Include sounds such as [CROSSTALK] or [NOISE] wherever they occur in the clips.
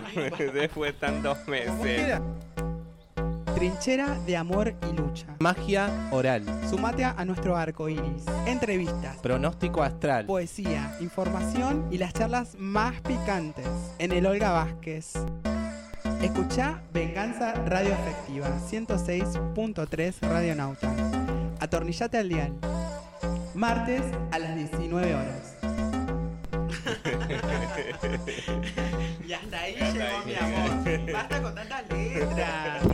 [LAUGHS] Después de tantos meses. Trinchera de amor y lucha. Magia oral. Sumate a nuestro arco iris. Entrevistas, Pronóstico astral. poesía, información y las charlas más picantes en el Olga Vázquez. Escucha Venganza Radio Efectiva 106.3 Radio Nauta. Atornillate al dial. Martes a las 19 horas. [LAUGHS] y hasta ahí Hasta llegó ahí mi amor. Basta con tantas letras.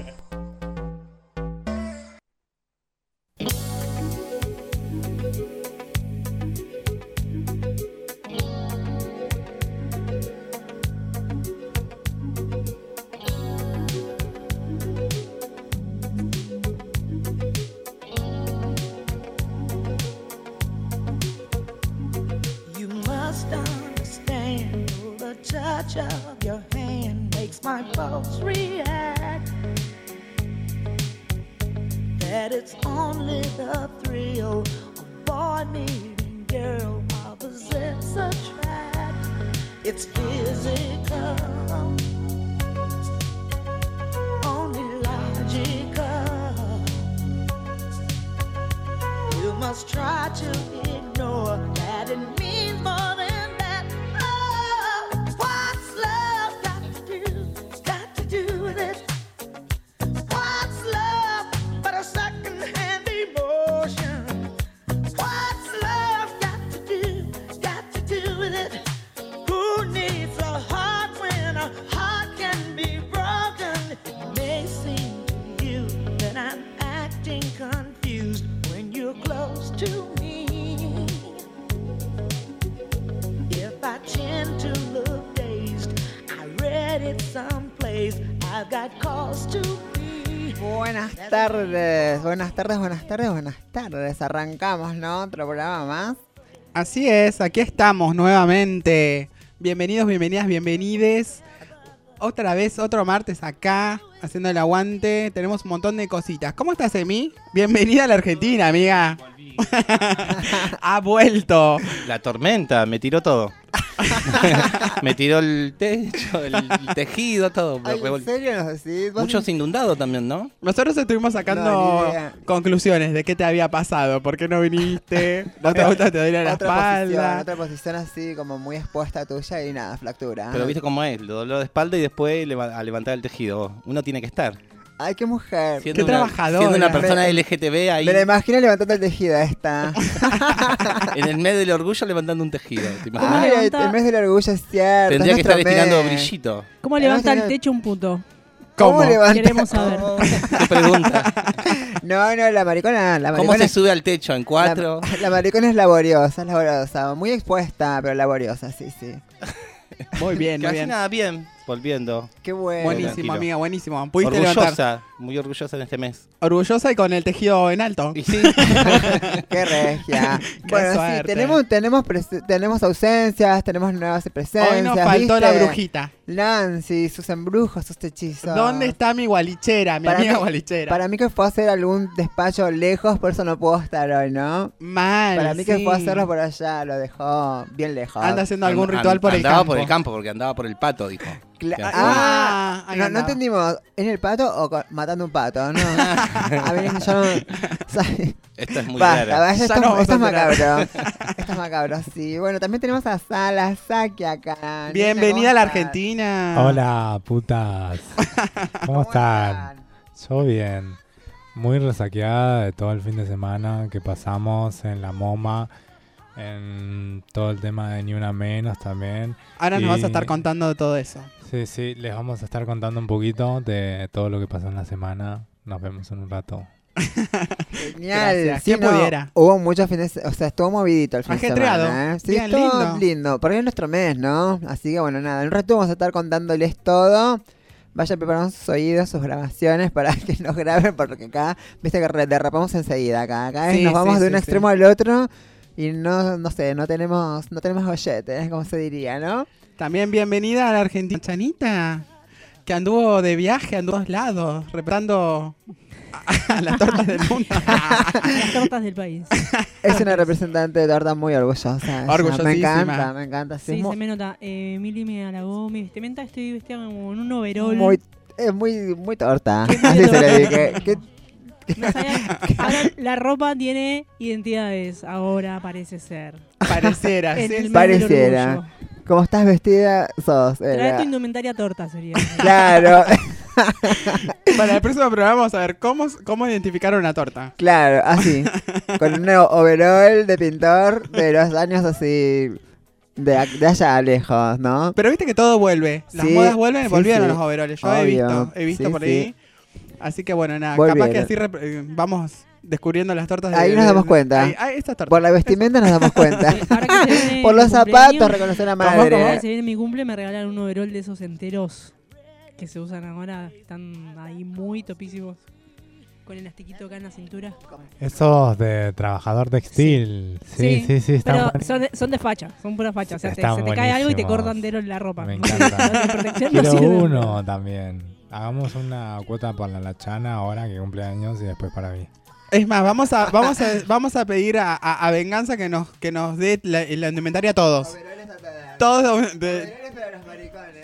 Buenas tardes, buenas tardes, buenas tardes, buenas tardes. Arrancamos, ¿no? Otro programa más. Así es, aquí estamos nuevamente. Bienvenidos, bienvenidas, bienvenides. Otra vez, otro martes acá, haciendo el aguante. Tenemos un montón de cositas. ¿Cómo estás, Emi? Bienvenida a la Argentina, amiga. [LAUGHS] ha vuelto. La tormenta, me tiró todo. [LAUGHS] me tiró el techo, el tejido, todo. Ay, ¿En serio nos Muchos inundados también, ¿no? Nosotros estuvimos sacando No, conclusiones de qué te había pasado, por qué no viniste, [LAUGHS] no te gusta, [LAUGHS] te duele la otra posición, espalda. otra posición así como muy expuesta tuya y nada, fractura. Pero viste cómo es, el dolor de espalda y después a levantar el tejido. Uno tiene que estar. Ay, qué mujer. Siendo Qué una, trabajadora. Siendo una persona Me- LGTB ahí Me la imagino levantando el tejido esta. [LAUGHS] en el mes del orgullo levantando un tejido. ¿Te imaginas? Ay, levanta? el mes del orgullo es cierto. Tendría es que estar mes. brillito. ¿Cómo levanta el techo un puto? ¿Cómo, ¿Cómo? levanta? Queremos saber. [LAUGHS] ¿Qué pregunta? [LAUGHS] No, no, la maricona, la ¿Cómo maricona se sube al techo? ¿En cuatro? La, la maricona es laboriosa, es laboriosa. Muy expuesta, pero laboriosa, sí, sí. Muy bien, muy Casi bien. nada, bien. Volviendo. Qué bueno. Buenísimo, tranquilo. amiga, buenísimo. Pudiste levantar. Orgullosa, muy orgullosa en este mes. Orgullosa y con el tejido en alto. Y sí, [LAUGHS] Qué regia. [LAUGHS] Qué bueno, sí, tenemos, tenemos, pres- tenemos ausencias, tenemos nuevas presencias. Hoy nos faltó ¿viste? la brujita. Nancy, sus embrujos, sus hechizos. ¿Dónde está mi gualichera, mi Para amiga mí- gualichera? Para mí que fue a hacer algún despacho lejos, por eso no puedo estar hoy, ¿no? Mal. Para mí que fue a hacerlo por allá, lo dejó bien lejos. Anda haciendo algún And- ritual por el andaba campo. por el campo, porque andaba por el pato, dijo. Cla- ¿Qué ah, Ah, no, no entendimos, ¿en el pato o con- matando un pato? No. [LAUGHS] a ver, yo no. [LAUGHS] Esto es muy Basta, Ya esto, no esto es macabro. [LAUGHS] esto es macabro, sí. Bueno, también tenemos a Sala Saki acá. Bienvenida a la. Argentina. Hola, putas. ¿Cómo están? Yo bien. Muy resaqueada de todo el fin de semana que pasamos en la MoMA, en todo el tema de Ni Una Menos también. Ahora nos vas a estar contando de todo eso. Sí, sí, les vamos a estar contando un poquito de todo lo que pasó en la semana. Nos vemos en un rato. [LAUGHS] Genial. Gracias. Sí, ¿Quién no, pudiera? Hubo muchos fines, o sea, estuvo movidito el fin Ajetreado. de semana. ¿eh? Sí, Bien, estuvo lindo. lindo. Porque es nuestro mes, ¿no? Así que bueno, nada. En un rato vamos a estar contándoles todo. Vayan preparando sus oídos, sus grabaciones para [LAUGHS] que nos graben, porque acá, viste que derrapamos enseguida acá. Acá Sí, nos vamos sí, de un sí. extremo al otro y no, no sé, no tenemos, no tenemos golletes, como se diría, ¿no? También bienvenida a la Argentina, Chanita, que anduvo de viaje a todos lados, representando Las tortas del mundo. [LAUGHS] Las tortas del país. Es una representante de torta muy orgullosa. Orgullosísima. Me encanta, me encanta. sí, Sí, se me nota. Eh, Mili me halagó mi vestimenta. Estoy vestida como en un overol. muy, es muy, muy torta. Qué muy Así se torta. le dije. Que- [LAUGHS] No sabía- Ahora la ropa tiene identidades. Ahora parece ser. Pareciera. [LAUGHS] En sí, el sí. mes del Pareciera. orgullo. como estás vestida, sos. Trae era- tu indumentaria torta sería. [LAUGHS] Claro, Para el próximo programa vamos a ver cómo, cómo identificar una torta. claro, así. Con un overall de pintor de los años así. De, a- de allá lejos, ¿no? Pero viste que todo vuelve. Las Sí, modas vuelven, sí, volvieron sí. los overoles. Yo he Obvio. visto, he visto Sí, por sí. Así que bueno, nada, capaz que así eh, vamos descubriendo las tortas. de- Ahí nos de- damos cuenta. Ahí, ahí, esta torta. Por la vestimenta nos damos cuenta. Por los zapatos reconocer a ¿Cómo, ahora que [LAUGHS] madre. se viene mi cumple me regalaron un overol de esos enteros que se usan ahora. Están ahí muy topísimos. Con el elastiquito acá en la cintura. Esos de trabajador textil. Sí, sí, Sí, sí, están Pero buenos. son de, son de facha, son pura facha. O sea, te- Están se te cae algo y te cortan entero la ropa. Me [LAUGHS] encanta. la protección no Quiero sirve. uno también. Hagamos una cuota para la Lachana ahora que cumple años y después para mí. Es más, vamos a, vamos a, vamos a pedir a, a- a Venganza que nos, que nos dé la, la indumentaria a todos. Todos de,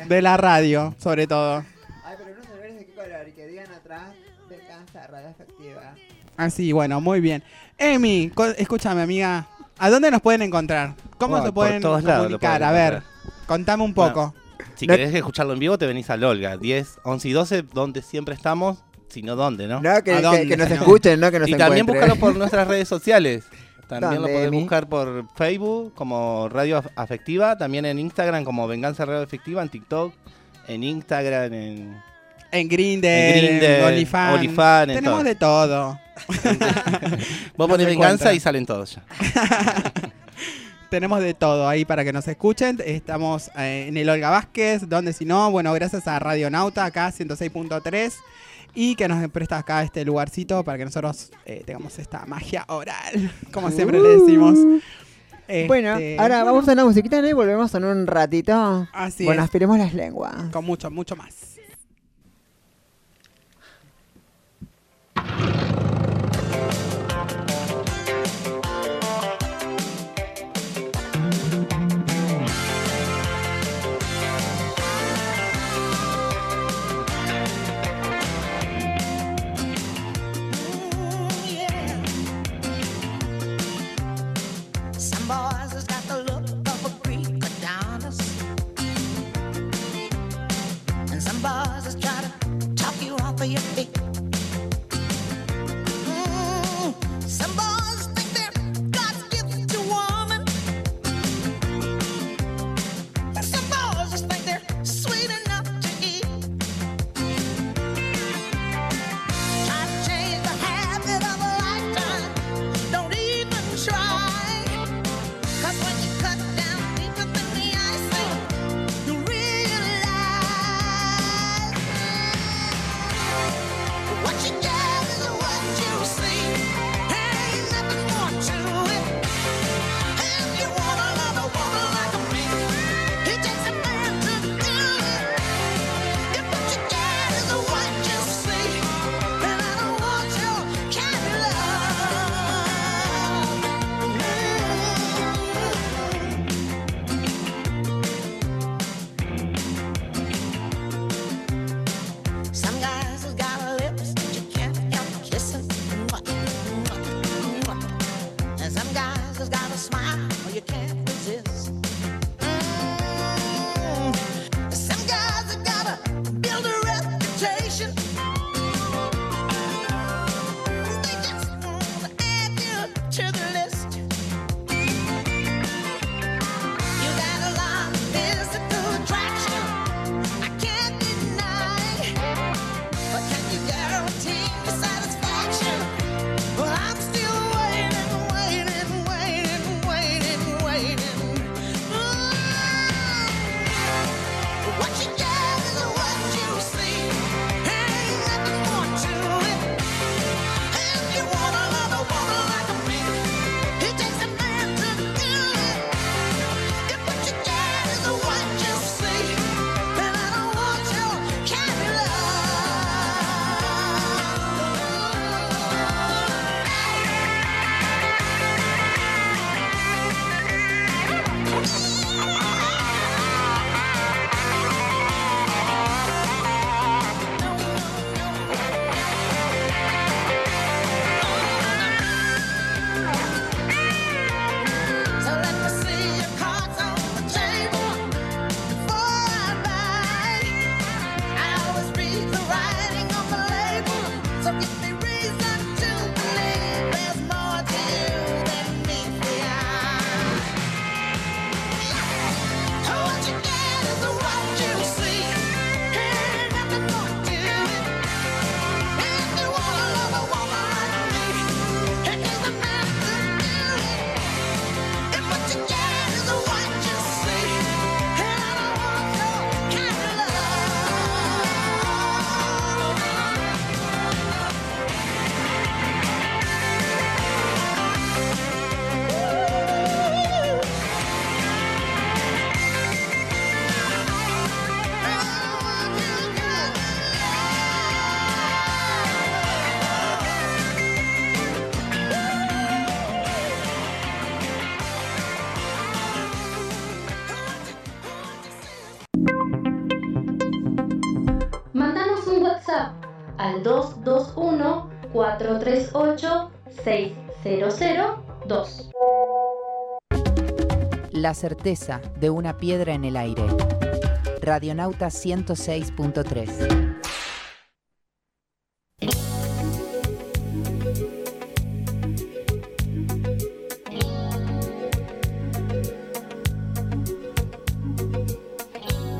de la radio, sobre todo. Ay, pero unos de qué color y que digan atrás descansa radio efectiva. Así, bueno, muy bien. Emi, co- escúchame, amiga. ¿A dónde nos pueden encontrar? ¿Cómo Bueno, se pueden lados comunicar? pueden A ver, contame un poco. Si No- querés escucharlo en vivo, te venís al Olga. 10, 11 y 12, donde siempre estamos, sino dónde, ¿no? No, que, ¿A que- dónde, que nos [LAUGHS] escuchen, no que nos y también búscalo por nuestras redes sociales. [LAUGHS] También ¿Dónde, lo podés buscar por Facebook como Radio Af- Afectiva, también en Instagram como Venganza Radio Afectiva, en TikTok, en Instagram, en, En Grindr, en OnlyFans. En Tenemos todo. de todo. [LAUGHS] Vos No ponés Venganza y salen todos ya. Tenemos de todo ahí para que nos escuchen. Estamos eh, en el Olga Vázquez, donde si no, bueno, gracias a Radio Nauta, acá 106.3, y que nos presta acá este lugarcito para que nosotros eh, tengamos esta magia oral, [LAUGHS] como siempre le decimos. Bueno, Este, ahora vamos a una musiquita ¿no? y volvemos en un ratito. Así bueno, aspiremos las lenguas. con mucho, mucho más. La certeza de una piedra en el aire. Radionauta 106.3.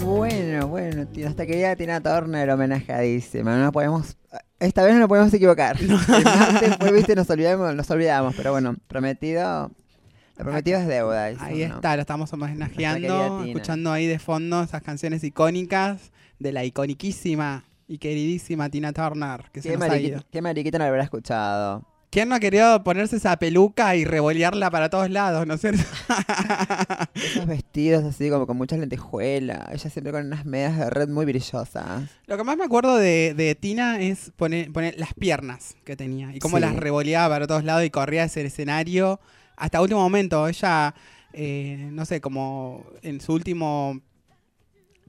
Bueno, bueno, nuestra querida Tina Turner homenajadísima. No podemos, esta vez no nos podemos equivocar. [LAUGHS] El martes fue, viste, nos olvidamos, nos olvidamos, pero bueno, prometido, lo prometido es deuda. dice Ahí está, lo estamos homenajeando, escuchando ahí de fondo esas canciones icónicas de la iconiquísima y queridísima Tina Turner, que se ¿Qué, nos ha mariquita, ido. qué mariquita no habrá escuchado? ¿Quién no ha querido ponerse esa peluca y revolearla para todos lados, no es cierto? [LAUGHS] Esos vestidos así como con muchas lentejuelas. Ella siempre con unas medias de red muy brillosas. Lo que más me acuerdo de, de Tina es poner, poner las piernas que tenía y cómo Sí. las revoleaba para todos lados y corría ese escenario hasta último momento. Ella, eh, no sé, como en su último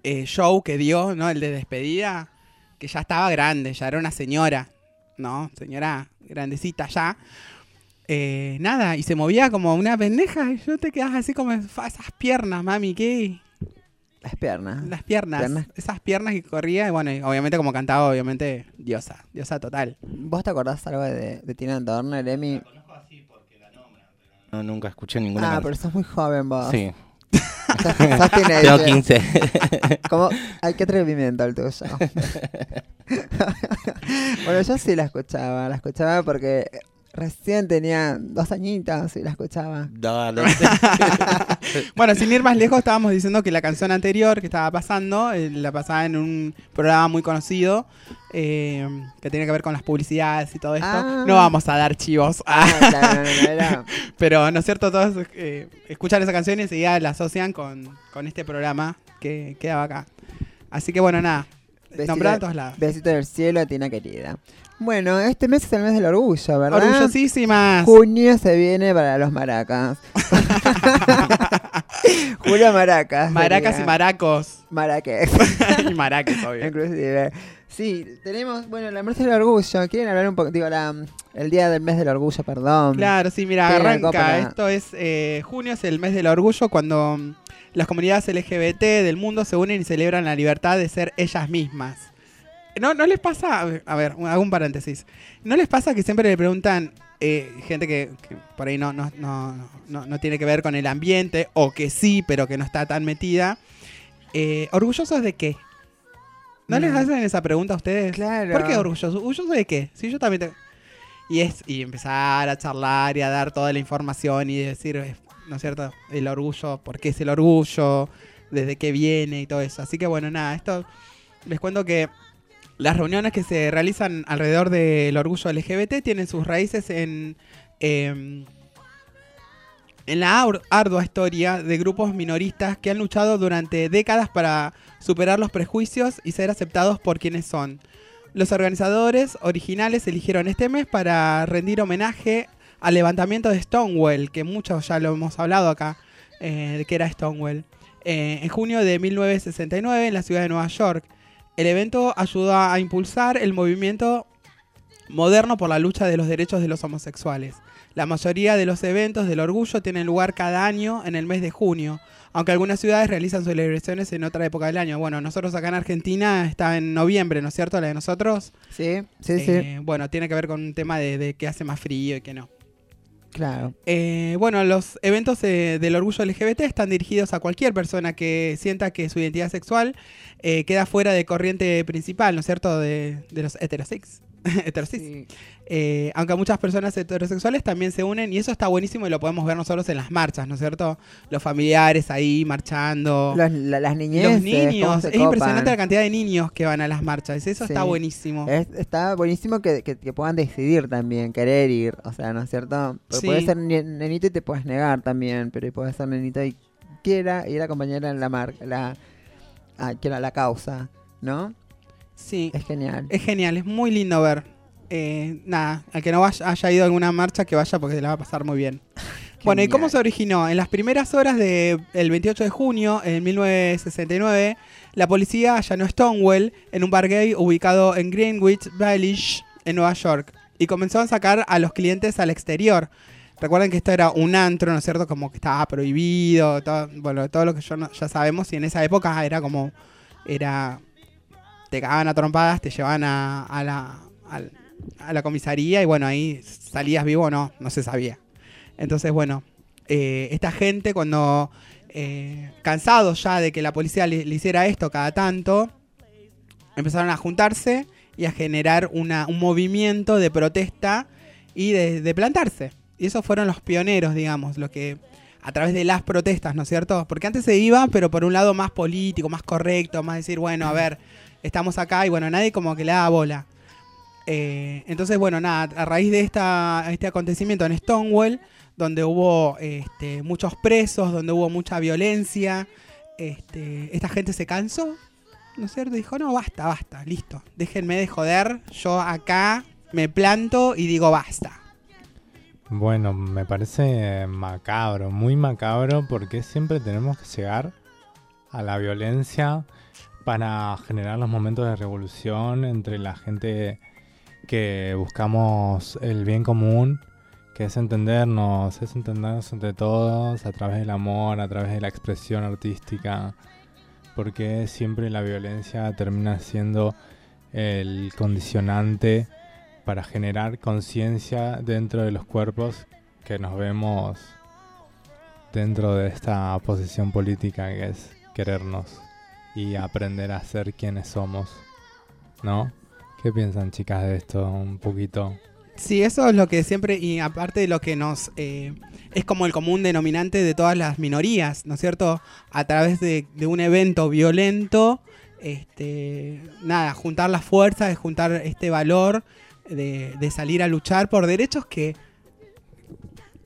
eh, show que dio, ¿no? El de despedida, que ya estaba grande, ya era una señora, ¿no? Señora grandecita ya. Eh, nada, y se movía como una pendeja y yo te quedas así como, "Fa, esas piernas, mami, ¿qué? Las piernas. Las piernas, Piernas. esas piernas que corría, y bueno, y obviamente como cantaba, obviamente, diosa, diosa total. ¿Vos te acordás algo de, de Tina Turner, Emi? No, nunca escuché ninguna Ah, canción. pero sos muy joven vos. Sí, [LAUGHS] sos [LAUGHS] teenager. tengo 15. ¿Cómo? Ay, qué atrevimiento el tuyo. [LAUGHS] bueno, yo sí la escuchaba. La escuchaba porque recién tenía dos añitos y la escuchaba. No, no sé. Bueno, sin ir más lejos, estábamos diciendo que la canción anterior que estaba pasando, eh, la pasaba en un programa muy conocido, eh, que tiene que ver con las publicidades y todo esto. Ah. No vamos a dar chivos, Ah, claro, no, no, no, era- pero ¿no es cierto? Todos eh, escuchan esa canción y enseguida la asocian con, con este programa que quedaba acá. Así que bueno, nada, Besito- nombrada a todos lados. Besito del cielo, Tina querida. Bueno, este mes es el mes del orgullo, ¿verdad? Orgullosísimas. Junio se viene para los maracas. [LAUGHS] Julio Maracas. Maracas sería. y maracos. Maraques. [LAUGHS] y maracos, obvio. Inclusive. Sí, tenemos, bueno, la mes del orgullo. ¿Quieren hablar un poco? Digo, la, el día del mes del orgullo, perdón. Claro, sí, mira, arranca. para- Esto es eh, junio, es el mes del orgullo, cuando las comunidades LGBT del mundo se unen y celebran la libertad de ser ellas mismas. ¿No, no les pasa? A ver, hago un paréntesis. ¿No les pasa que siempre le preguntan eh, gente que, que por ahí no, no, no, no, no tiene que ver con el ambiente, o que sí, pero que no está tan metida? eh, ¿Orgullosos de qué? ¿No les Mm. hacen esa pregunta a ustedes? Claro. ¿Por qué orgulloso? ¿Orgulloso de qué? Si yo también te- Y es y empezar a charlar y a dar toda la información y decir, ¿no es cierto? El orgullo, ¿por qué es el orgullo? ¿Desde qué viene y todo eso? Así que bueno, nada, esto les cuento que las reuniones que se realizan alrededor del orgullo LGBT tienen sus raíces en, em, en la ar- ardua historia de grupos minoristas que han luchado durante décadas para superar los prejuicios y ser aceptados por quienes son. Los organizadores originales eligieron este mes para rendir homenaje al levantamiento de Stonewall, que muchos ya lo hemos hablado acá, eh, de que era Stonewall, eh, en junio de 1969 en la ciudad de Nueva York. El evento ayudó a impulsar el movimiento moderno por la lucha de los derechos de los homosexuales. La mayoría de los eventos del orgullo tienen lugar cada año en el mes de junio, aunque algunas ciudades realizan sus celebraciones en otra época del año. Bueno, nosotros acá en Argentina está en noviembre, ¿no es cierto? La de nosotros. Sí, sí, sí. Eh, Bueno, tiene que ver con un tema de, de que hace más frío y que no. Claro. Eh, bueno, los eventos del orgullo LGBT están dirigidos a cualquier persona que sienta que su identidad sexual eh, queda fuera de corriente principal, ¿no es cierto?, de, de los heterosex. [LAUGHS] heterosis. Sí. Eh, aunque muchas personas heterosexuales también se unen y eso está buenísimo y lo podemos ver nosotros en las marchas, ¿no es cierto? Los familiares ahí marchando. Los- la- las niñeces. los niños. Es impresionante la cantidad de niños que van a las marchas. Eso está buenísimo. Es- está buenísimo que, que- que puedan decidir también, querer ir, o sea, ¿no es cierto? Sí. puedes ser ne- nenito y te puedes negar también, pero puedes ser nenito y quiera ir a acompañar en la marca, la, a, quiera la causa, ¿no? Sí. Es genial. Es genial, es muy lindo ver. Eh, nada, al que no vaya- haya ido a alguna marcha, que vaya porque se la va a pasar muy bien. [LAUGHS] Bueno, ¿y cómo se originó? En las primeras horas del 28 de junio, en 1969, la policía allanó Stonewall en un bar gay ubicado en Greenwich Village, en Nueva York, y comenzó a sacar a los clientes al exterior. Recuerden que esto era un antro, ¿no es cierto? Como que estaba prohibido, todo, bueno, todo lo que yo no- ya sabemos, y en esa época era como, era, te cagaban a trompadas, te llevaban a, la, comisaría, y bueno, ahí salías vivo o no, no se sabía. Entonces, bueno, eh, esta gente cuando eh, cansados ya de que la policía le, hiciera esto cada tanto, empezaron a juntarse y a generar una- un movimiento de protesta y de, de plantarse. Y esos fueron los pioneros, digamos, los que a través de las protestas, ¿no es cierto? Porque antes se iba, pero por un lado más político, más correcto, más decir, bueno, a ver, estamos acá y bueno, nadie como que le da bola. Eh, entonces, bueno, nada, a raíz de esta, este acontecimiento en Stonewall, donde hubo este, muchos presos, donde hubo mucha violencia, este, esta gente se cansó, ¿no es cierto? Dijo, no, basta, basta, listo, déjenme de joder, yo acá me planto y digo basta. Bueno, me parece macabro, muy macabro, porque siempre tenemos que llegar a la violencia para generar los momentos de revolución entre la gente que buscamos el bien común, que es entendernos, es entendernos entre todos a través del amor, a través de la expresión artística, porque siempre la violencia termina siendo el condicionante para generar conciencia dentro de los cuerpos que nos vemos dentro de esta posición política que es querernos y aprender a ser quienes somos, ¿no? ¿Qué piensan chicas de esto un poquito? Sí, eso es lo que siempre, y aparte de lo que nos... eh, es como el común denominante de todas las minorías, ¿no es cierto? A través de, un evento violento, este, nada, juntar las fuerzas, juntar este valor de, de salir a luchar por derechos que,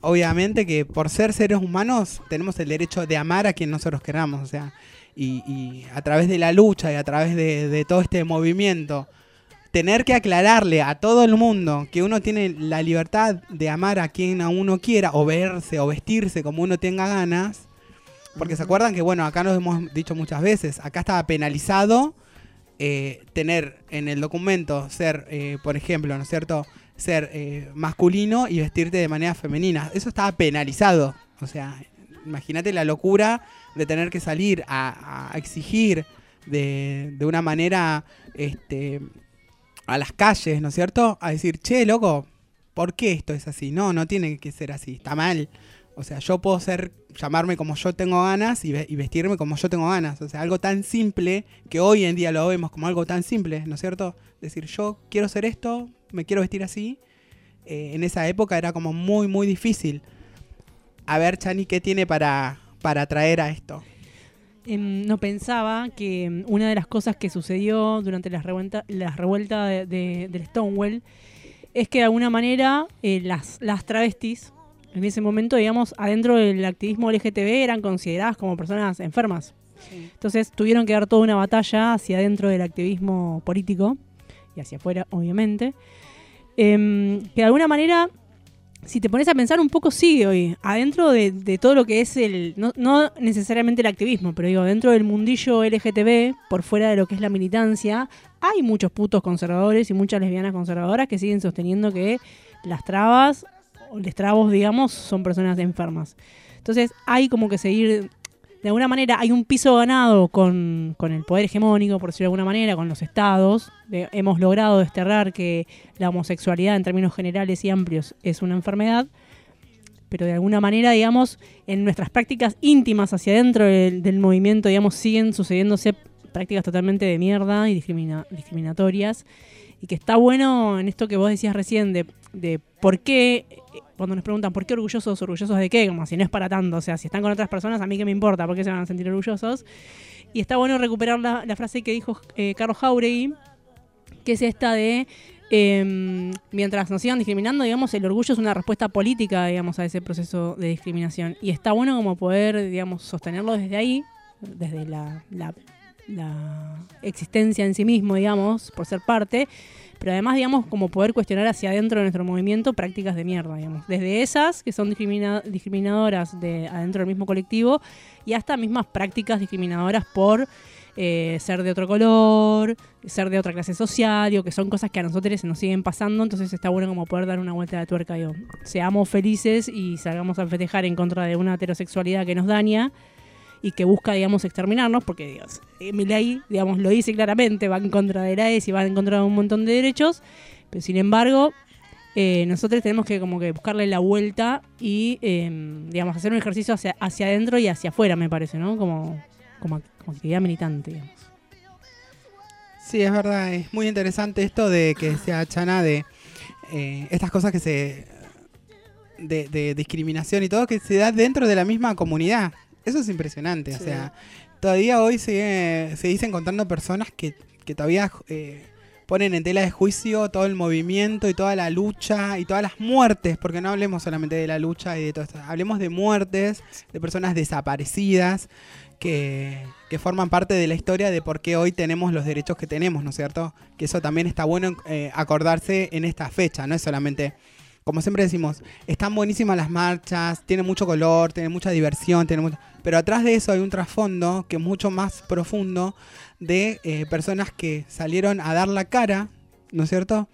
obviamente que por ser seres humanos tenemos el derecho de amar a quien nosotros queramos, o sea, y, y a través de la lucha y a través de, de todo este movimiento, tener que aclararle a todo el mundo que uno tiene la libertad de amar a quien a uno quiera, o verse o vestirse como uno tenga ganas. Porque se acuerdan que, bueno, acá nos hemos dicho muchas veces, acá estaba penalizado eh, tener en el documento ser, eh, por ejemplo, ¿no es cierto?, ser eh, masculino y vestirte de manera femenina. Eso estaba penalizado. O sea, imagínate la locura de tener que salir a, exigir de, de una manera este, a las calles, ¿no es cierto? A decir, che, loco, ¿por qué esto es así? No, no tiene que ser así, está mal. O sea, yo puedo ser, llamarme como yo tengo ganas y vestirme como yo tengo ganas. O sea, algo tan simple que hoy en día lo vemos como algo tan simple, ¿no es cierto? Decir, yo quiero ser esto, me quiero vestir así. Eh, en esa época era como muy, muy difícil. A ver, Chani, ¿qué tiene para, para traer a esto? Em, no pensaba que em, una de las cosas que sucedió durante las revueltas las revueltas de, de- del Stonewall es que de alguna manera eh, las, las travestis en ese momento, digamos, adentro del activismo LGTB eran consideradas como personas enfermas. Entonces tuvieron que dar toda una batalla hacia adentro del activismo político y hacia afuera, obviamente. Em, que de alguna manera, si te pones a pensar un poco, sigue hoy. Adentro de, todo lo que es el. No, no necesariamente el activismo, pero digo, dentro del mundillo LGTB, por fuera de lo que es la militancia, hay muchos putos conservadores y muchas lesbianas conservadoras que siguen sosteniendo que las trabas, o les trabos, digamos, son personas enfermas. Entonces, hay como que seguir de alguna manera hay un piso ganado con, con el poder hegemónico, por decirlo de alguna manera, con los estados. Hemos logrado desterrar que la homosexualidad en términos generales y amplios es una enfermedad, pero de alguna manera, digamos, en nuestras prácticas íntimas hacia adentro del, movimiento, digamos, siguen sucediéndose prácticas totalmente de mierda y discrimina- discriminatorias. Y que está bueno en esto que vos decías recién de, por qué, cuando nos preguntan por qué orgullosos, orgullosos de qué, como si no es para tanto, o sea, si están con otras personas, a mí qué me importa, por qué se van a sentir orgullosos. Y está bueno recuperar la, frase que dijo eh, Carlos Jauregui, que es esta de, eh, mientras nos sigan discriminando, digamos, el orgullo es una respuesta política, digamos, a ese proceso de discriminación. Y está bueno como poder, digamos, sostenerlo desde ahí, desde la la existencia en sí mismo, digamos, por ser parte, pero además, digamos, como poder cuestionar hacia adentro de nuestro movimiento prácticas de mierda, digamos. Desde esas, que son discrimina- discriminadoras de adentro del mismo colectivo, y hasta mismas prácticas discriminadoras por eh, ser de otro color, ser de otra clase social, digo, que son cosas que a nosotros se nos siguen pasando, entonces está bueno como poder dar una vuelta de tuerca, digo, seamos felices y salgamos a festejar en contra de una heterosexualidad que nos daña y que busca, digamos, exterminarnos, porque Dios, mi ley, digamos, lo dice claramente, va en contra de la ES y va en contra de un montón de derechos, pero sin embargo, eh, nosotros tenemos que como que buscarle la vuelta y, eh, digamos, hacer un ejercicio hacia, hacia adentro y hacia afuera, me parece, ¿no? Como, como, como actividad militante, digamos. Sí, es verdad, es muy interesante esto de que sea Chana de eh, estas cosas que se. De, de discriminación y todo que se da dentro de la misma comunidad. Eso es impresionante. O sea, todavía hoy se, se dicen encontrando personas que, que todavía eh, ponen en tela de juicio todo el movimiento y toda la lucha y todas las muertes, porque no hablemos solamente de la lucha y de todo esto, hablemos de muertes, de personas desaparecidas que, que forman parte de la historia de por qué hoy tenemos los derechos que tenemos, ¿no es cierto? Que eso también está bueno eh, acordarse en esta fecha, no es solamente, como siempre decimos, están buenísimas las marchas, tiene mucho color, tiene mucha diversión, tiene mucho- pero atrás de eso hay un trasfondo que es mucho más profundo de eh, personas que salieron a dar la cara, ¿no es cierto?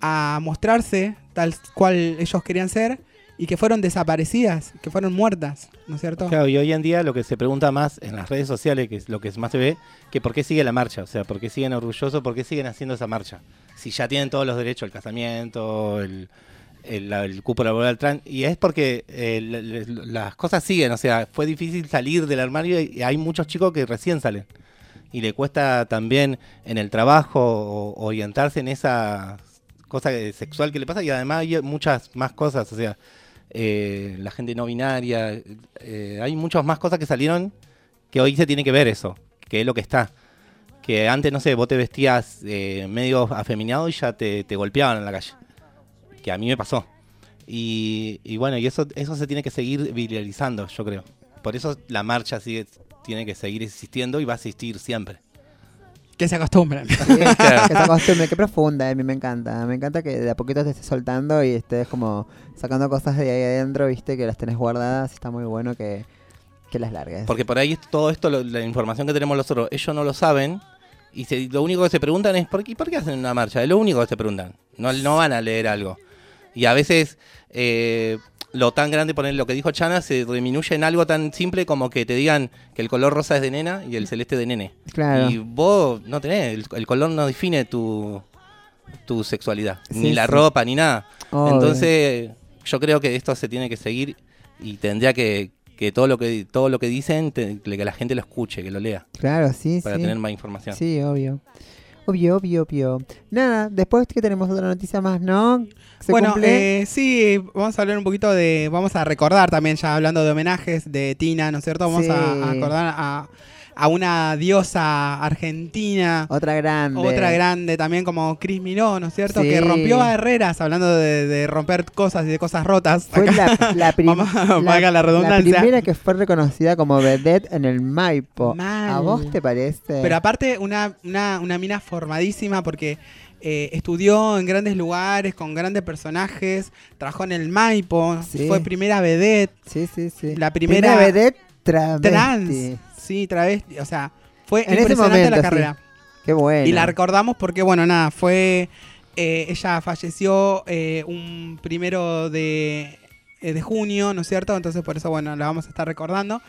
A mostrarse tal cual ellos querían ser y que fueron desaparecidas, que fueron muertas, ¿no es cierto? Claro, y hoy en día lo que se pregunta más en las redes sociales, que es lo que más se ve, que por qué sigue la marcha, o sea, por qué siguen orgullosos, por qué siguen haciendo esa marcha. Si ya tienen todos los derechos, el casamiento, el, el, el cupo laboral trans, y es porque eh, las cosas siguen, o sea, fue difícil salir del armario y hay muchos chicos que recién salen. Y le cuesta también en el trabajo orientarse en esa cosa sexual que le pasa y además hay muchas más cosas, o sea, eh, la gente no binaria, eh, hay muchas más cosas que salieron que hoy se tiene que ver eso, que es lo que está. Que antes, no sé, vos te vestías eh, medio afeminado y ya te, te golpeaban en la calle. Que a mí me pasó. Y, y bueno, y eso, eso se tiene que seguir viralizando, yo creo. Por eso la marcha sigue, tiene que seguir existiendo y va a existir siempre. Que se acostumbran. [LAUGHS] Sí, [LAUGHS] que esa costumbre, qué profunda, eh, a mí me encanta. Me encanta que de a poquito te estés soltando y estés como sacando cosas de ahí adentro, viste, que las tenés guardadas. Está muy bueno que, que las largues. Porque por ahí todo esto, lo- la información que tenemos nosotros, ellos no lo saben. Y se- lo único que se preguntan es, ¿por qué, ¿por qué hacen una marcha? Es lo único que se preguntan. No, no van a leer algo. Y a veces eh, lo tan grande, poner lo que dijo Chana, se disminuye en algo tan simple como que te digan que el color rosa es de nena y el celeste de nene. Claro. Y vos no tenés, el, el color no define tu, tu sexualidad, Sí, ni la sí. ropa, ni nada. Obvio. Entonces, yo creo que esto se tiene que seguir y tendría que, que todo lo que todo lo que dicen, te- que la gente lo escuche, que lo lea, Claro, sí, para sí. tener más información. Sí, obvio. Obvio, obvio, obvio. Nada, después que tenemos otra noticia más, ¿no? ¿Se bueno, cumple? eh, sí, vamos a hablar un poquito de. Vamos a recordar también, ya hablando de homenajes de Tina, ¿no es cierto? Vamos Sí. a, a acordar a, a una diosa argentina. Otra grande. Otra grande también como Cris Miró, ¿no es cierto? Sí. Que rompió barreras, hablando de, de romper cosas y de cosas rotas. Fue Acá. la, [LAUGHS] la, prim- la redundancia. primera que fue reconocida como vedette en el Maipo. Mal. ¿A vos te parece? Pero aparte, una, una, una mina formadísima porque eh, estudió en grandes lugares, con grandes personajes, trabajó en el Maipo, Sí. fue primera vedette, sí, sí, sí. la primera, vedette travesti. trans. Sí, travesti. O sea, fue En ese impresionante momento, la sí. carrera. Qué bueno. Y la recordamos porque, bueno, nada, fue. eh, ella falleció eh, un primero de, eh, de junio, ¿no es cierto? Entonces, por eso, bueno, la vamos a estar recordando.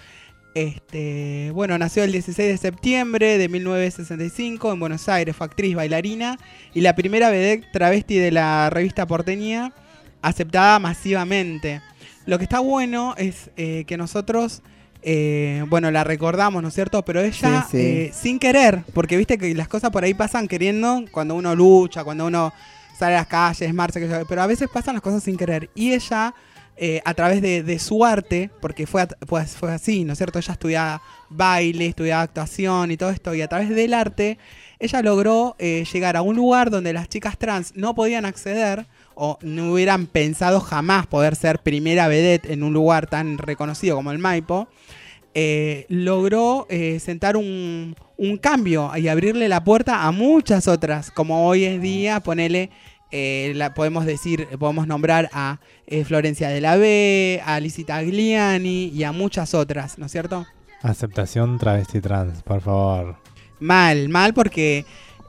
Este, bueno, nació el 16 de septiembre de 1965 en Buenos Aires, fue actriz, bailarina y la primera vedette travesti de la revista porteña, aceptada masivamente. Lo que está bueno es eh, que nosotros, eh, bueno, la recordamos, ¿no es cierto? Pero ella, Sí, sí. eh, sin querer, porque viste que las cosas por ahí pasan queriendo cuando uno lucha, cuando uno sale a las calles, marcha, pero a veces pasan las cosas sin querer. Y ella, eh, a través de, de su arte, porque fue, at- pues, fue así, ¿no es cierto? Ella estudiaba baile, estudiaba actuación y todo esto, y a través del arte, ella logró llegar a un lugar donde las chicas trans no podían acceder o no hubieran pensado jamás poder ser primera vedette en un lugar tan reconocido como el Maipo. eh, logró eh, sentar un, un cambio y abrirle la puerta a muchas otras, como hoy en día, ponele, eh, la, podemos decir, podemos nombrar a Florencia de la B, a Lizzie Tagliani y a muchas otras, ¿no es cierto? Aceptación travesti trans, por favor. Mal, mal porque,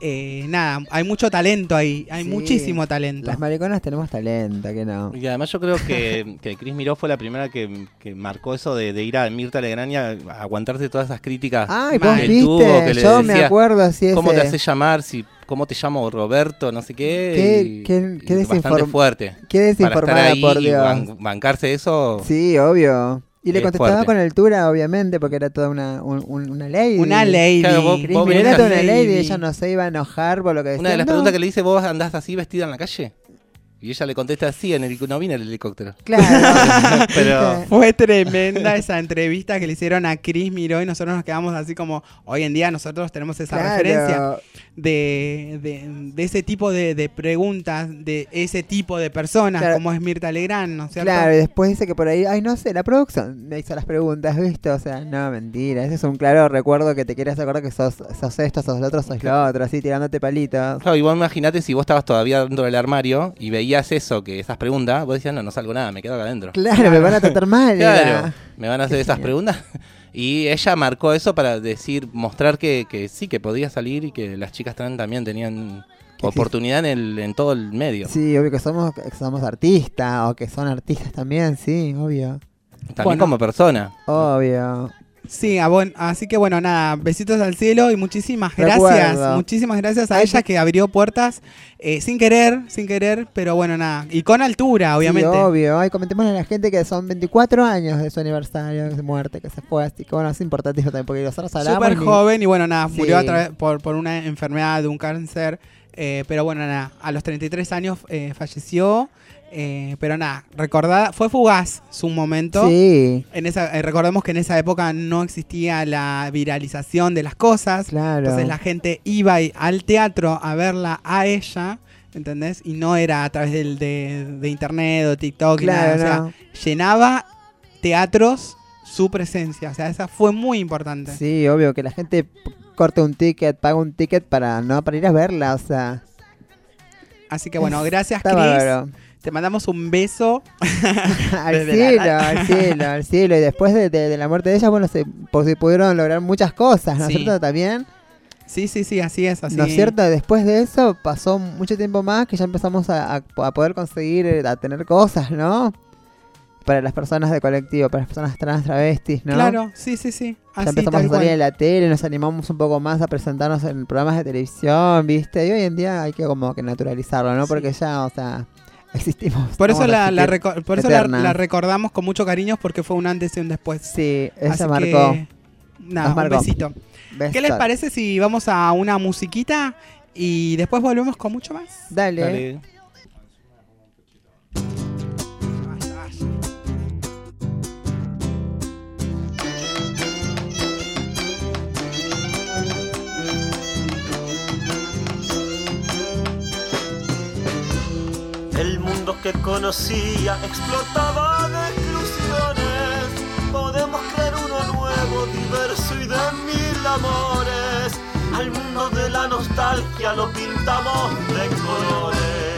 eh, nada, hay mucho talento ahí, hay Sí. muchísimo talento. Las mariconas tenemos talento, que no. Y además yo creo que, [LAUGHS] que Cris Miró fue la primera que, que marcó eso de, de ir a Mirta Legrand y a, a aguantarse todas esas críticas. Ay, vos que tuvo, viste, que le yo me acuerdo así ¿Cómo te haces llamar? Si, ¿Cómo te llamo Roberto? No sé qué. Qué- y- qué- y qué bastante fuerte. Qué desinformada, ahí por y Dios. ban- bancarse eso. Sí, obvio. Y le Es contestaba fuerte. con altura, obviamente, porque era toda una, un- un- una ley. Una lady. Claro, vos- vos era toda una ley y lady. ella no se iba a enojar por lo que decía. Una de las No, preguntas que le dice, ¿vos andás así vestida en la calle? Y ella le contesta así, en el, no vine en el helicóptero. Claro. [LAUGHS] Pero-. [LAUGHS] Fue tremenda esa entrevista que le hicieron a Chris Miró y nosotros nos quedamos así como, hoy en día nosotros tenemos esa Claro. referencia de, de, de ese tipo de, de preguntas, de ese tipo de personas, Claro. como es Mirta Legrand, ¿no es cierto? Claro, y después dice que por ahí, ay, no sé, la producción me hizo las preguntas, ¿viste? O sea, no, mentira. Ese es un claro recuerdo que te quieres acordar que sos, sos esto, sos lo otro, sos lo otro, así tirándote palitos. Claro, igual imagínate si vos estabas todavía dentro del armario y veías eso, que esas preguntas, vos decías, no, no salgo nada, me quedo acá adentro. Claro, me van a tratar mal. Claro, era. me van a hacer esas preguntas. [LAUGHS] Y ella marcó eso para decir, mostrar que, que sí, que podía salir y que las chicas trans también tenían oportunidad en, el, en todo el medio. Sí, obvio que somos, que somos artistas, o que son artistas también, sí, obvio. También Bueno. como persona. Obvio. Sí, a bon- así que bueno, nada, besitos al cielo y muchísimas Recuerdo. gracias, muchísimas gracias a ella sí. que abrió puertas eh, sin querer, sin querer, pero bueno, nada, y con altura, obviamente. Sí, obvio. Ay, comentémosle a la gente que son 24 años de su aniversario de muerte, que se fue, así que bueno, es importantísimo también, porque nosotros hablamos. Súper y- joven y bueno, nada, Sí. murió a través- por, por una enfermedad de un cáncer. eh, pero bueno, nada, a los 33 años eh, falleció. Eh, pero nada, recordada, fue fugaz su momento. Sí, En esa, eh, recordemos que en esa época no existía la viralización de las cosas. claro. Entonces la gente iba al teatro a verla a ella, ¿entendés? Y no era a través del, de, de internet o TikTok. ni nada. Claro, O sea, llenaba teatros su presencia. O sea, esa fue muy importante. Sí, obvio, que la gente corte un ticket, paga un ticket para no para ir a verla, o sea. Así que bueno, gracias Chris. bárbaro. Te mandamos un beso. [LAUGHS] al cielo, al cielo, al cielo. Y después de, de- de la muerte de ella, bueno, se, pues, se pudieron lograr muchas cosas, ¿no es Sí. cierto? También. Sí, sí, sí, así es. Así. ¿No es cierto? Después de eso pasó mucho tiempo más que ya empezamos a, poder conseguir, eh, a tener cosas, ¿no? Para las personas de colectivo, para las personas trans, travestis, ¿no? Claro, sí, sí, sí. Ya empezamos a salir en la tele, nos animamos un poco más a presentarnos en programas de televisión, ¿viste? Y hoy en día hay que como que naturalizarlo, ¿no? Sí. Porque ya, o sea, existimos. Por eso, la, la reco- por eso la, la recordamos con mucho cariño porque fue un antes y un después. Sí, esa marcó. que, nada, un besito. ¿Qué les parece si vamos a una musiquita y después volvemos con mucho más? Dale. Dale. Mundo que conocía explotaba de exclusiones. Podemos crear uno nuevo, diverso y de mil amores. Al mundo de la nostalgia lo pintamos de colores.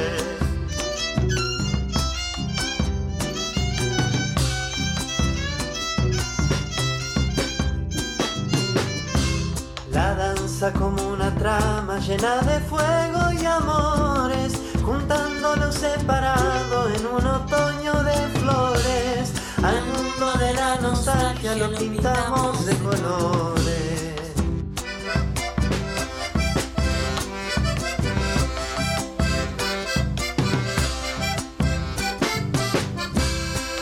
La danza como una trama llena de fuego y amores, juntando lo separado en un otoño de flores. Al mundo de la nostalgia lo pintamos de colores.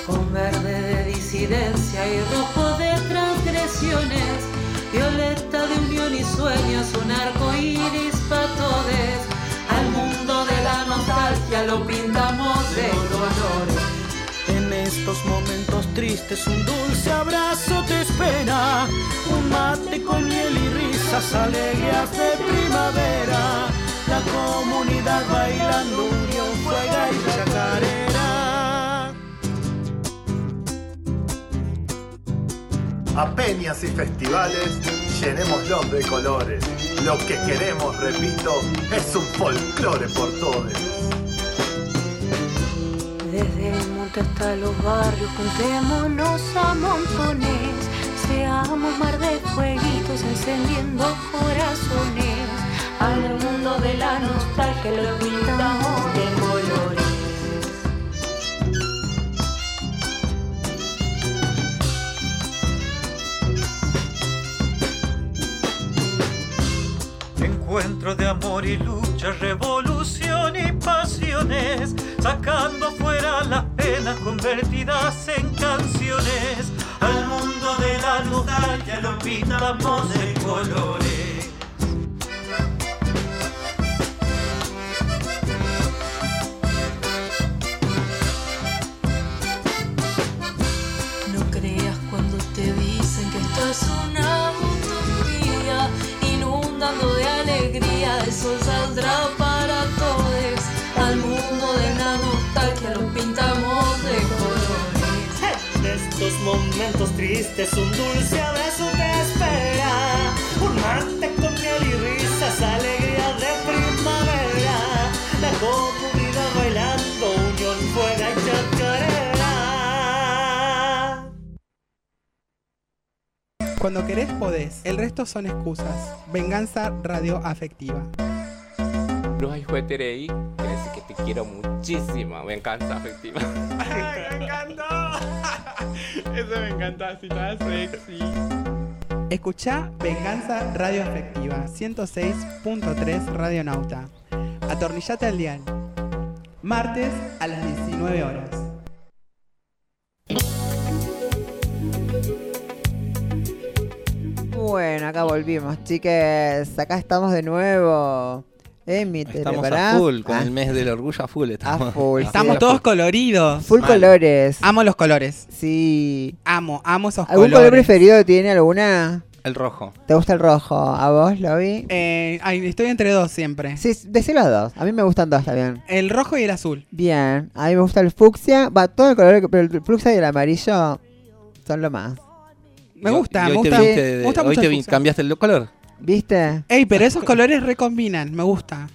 con verde de disidencia y rojo de transgresiones, violeta de unión y sueños, un arco iris lo pintamos de colores. En estos momentos tristes un dulce abrazo te espera, un mate con miel y risas alegres de primavera, la comunidad bailando unión, juega y chacarera. a peñas y festivales, llenémoslos de colores. Lo que queremos, repito, es un folclore por todos. Desde el monte hasta los barrios, juntémonos a montones. Seamos mar de fueguitos encendiendo corazones. Al mundo de la nostalgia lo pintamos de colores. Encuentro de amor y lucha, revolución y pasiones, sacando fuera las penas convertidas en canciones. Al mundo de la nostalgia lo pintamos de colores. No creas cuando te dicen que esto es una utopía, inundando de alegría, el sol saldrá nostalgia lo pintamos de colores. En estos momentos tristes un dulce abrazo te espera. Un mate con miel y risas, alegría de primavera. La comunidad bailando, unión, fuega y chacarera. Cuando querés, podés. El resto son excusas. Venganza radioafectiva. Bruja y te quiero muchísimo. Me encanta afectiva. ¡Me encantó! [LAUGHS] Eso me encanta, así toda sexy. Escuchá Venganza Radioafectiva 106.3 Radionauta. Atornillate al dial. Martes a las 19 horas. Bueno, acá volvimos, chiques. Acá estamos de nuevo. Emi, ¿te Estamos preparás? a full, con Ah, el mes del orgullo a full. Estamos, A full, a Estamos a todos coloridos. Full Mal. colores. Amo los colores. Sí. Amo, amo esos ¿Algún colores. color preferido tiene alguna? El rojo. ¿Te gusta el rojo? ¿A vos, lo vi? Eh, ay, estoy entre dos siempre. Sí, decí los dos. A mí me gustan dos también. El rojo y el azul. Bien. A mí me gusta el fucsia. Va, todo el color, pero el fucsia y el amarillo son lo más. Me gusta, me gusta. viste me de- gusta hoy mucho te cambiaste el color. ¿Viste? Ey, pero esos colores recombinan, me gusta.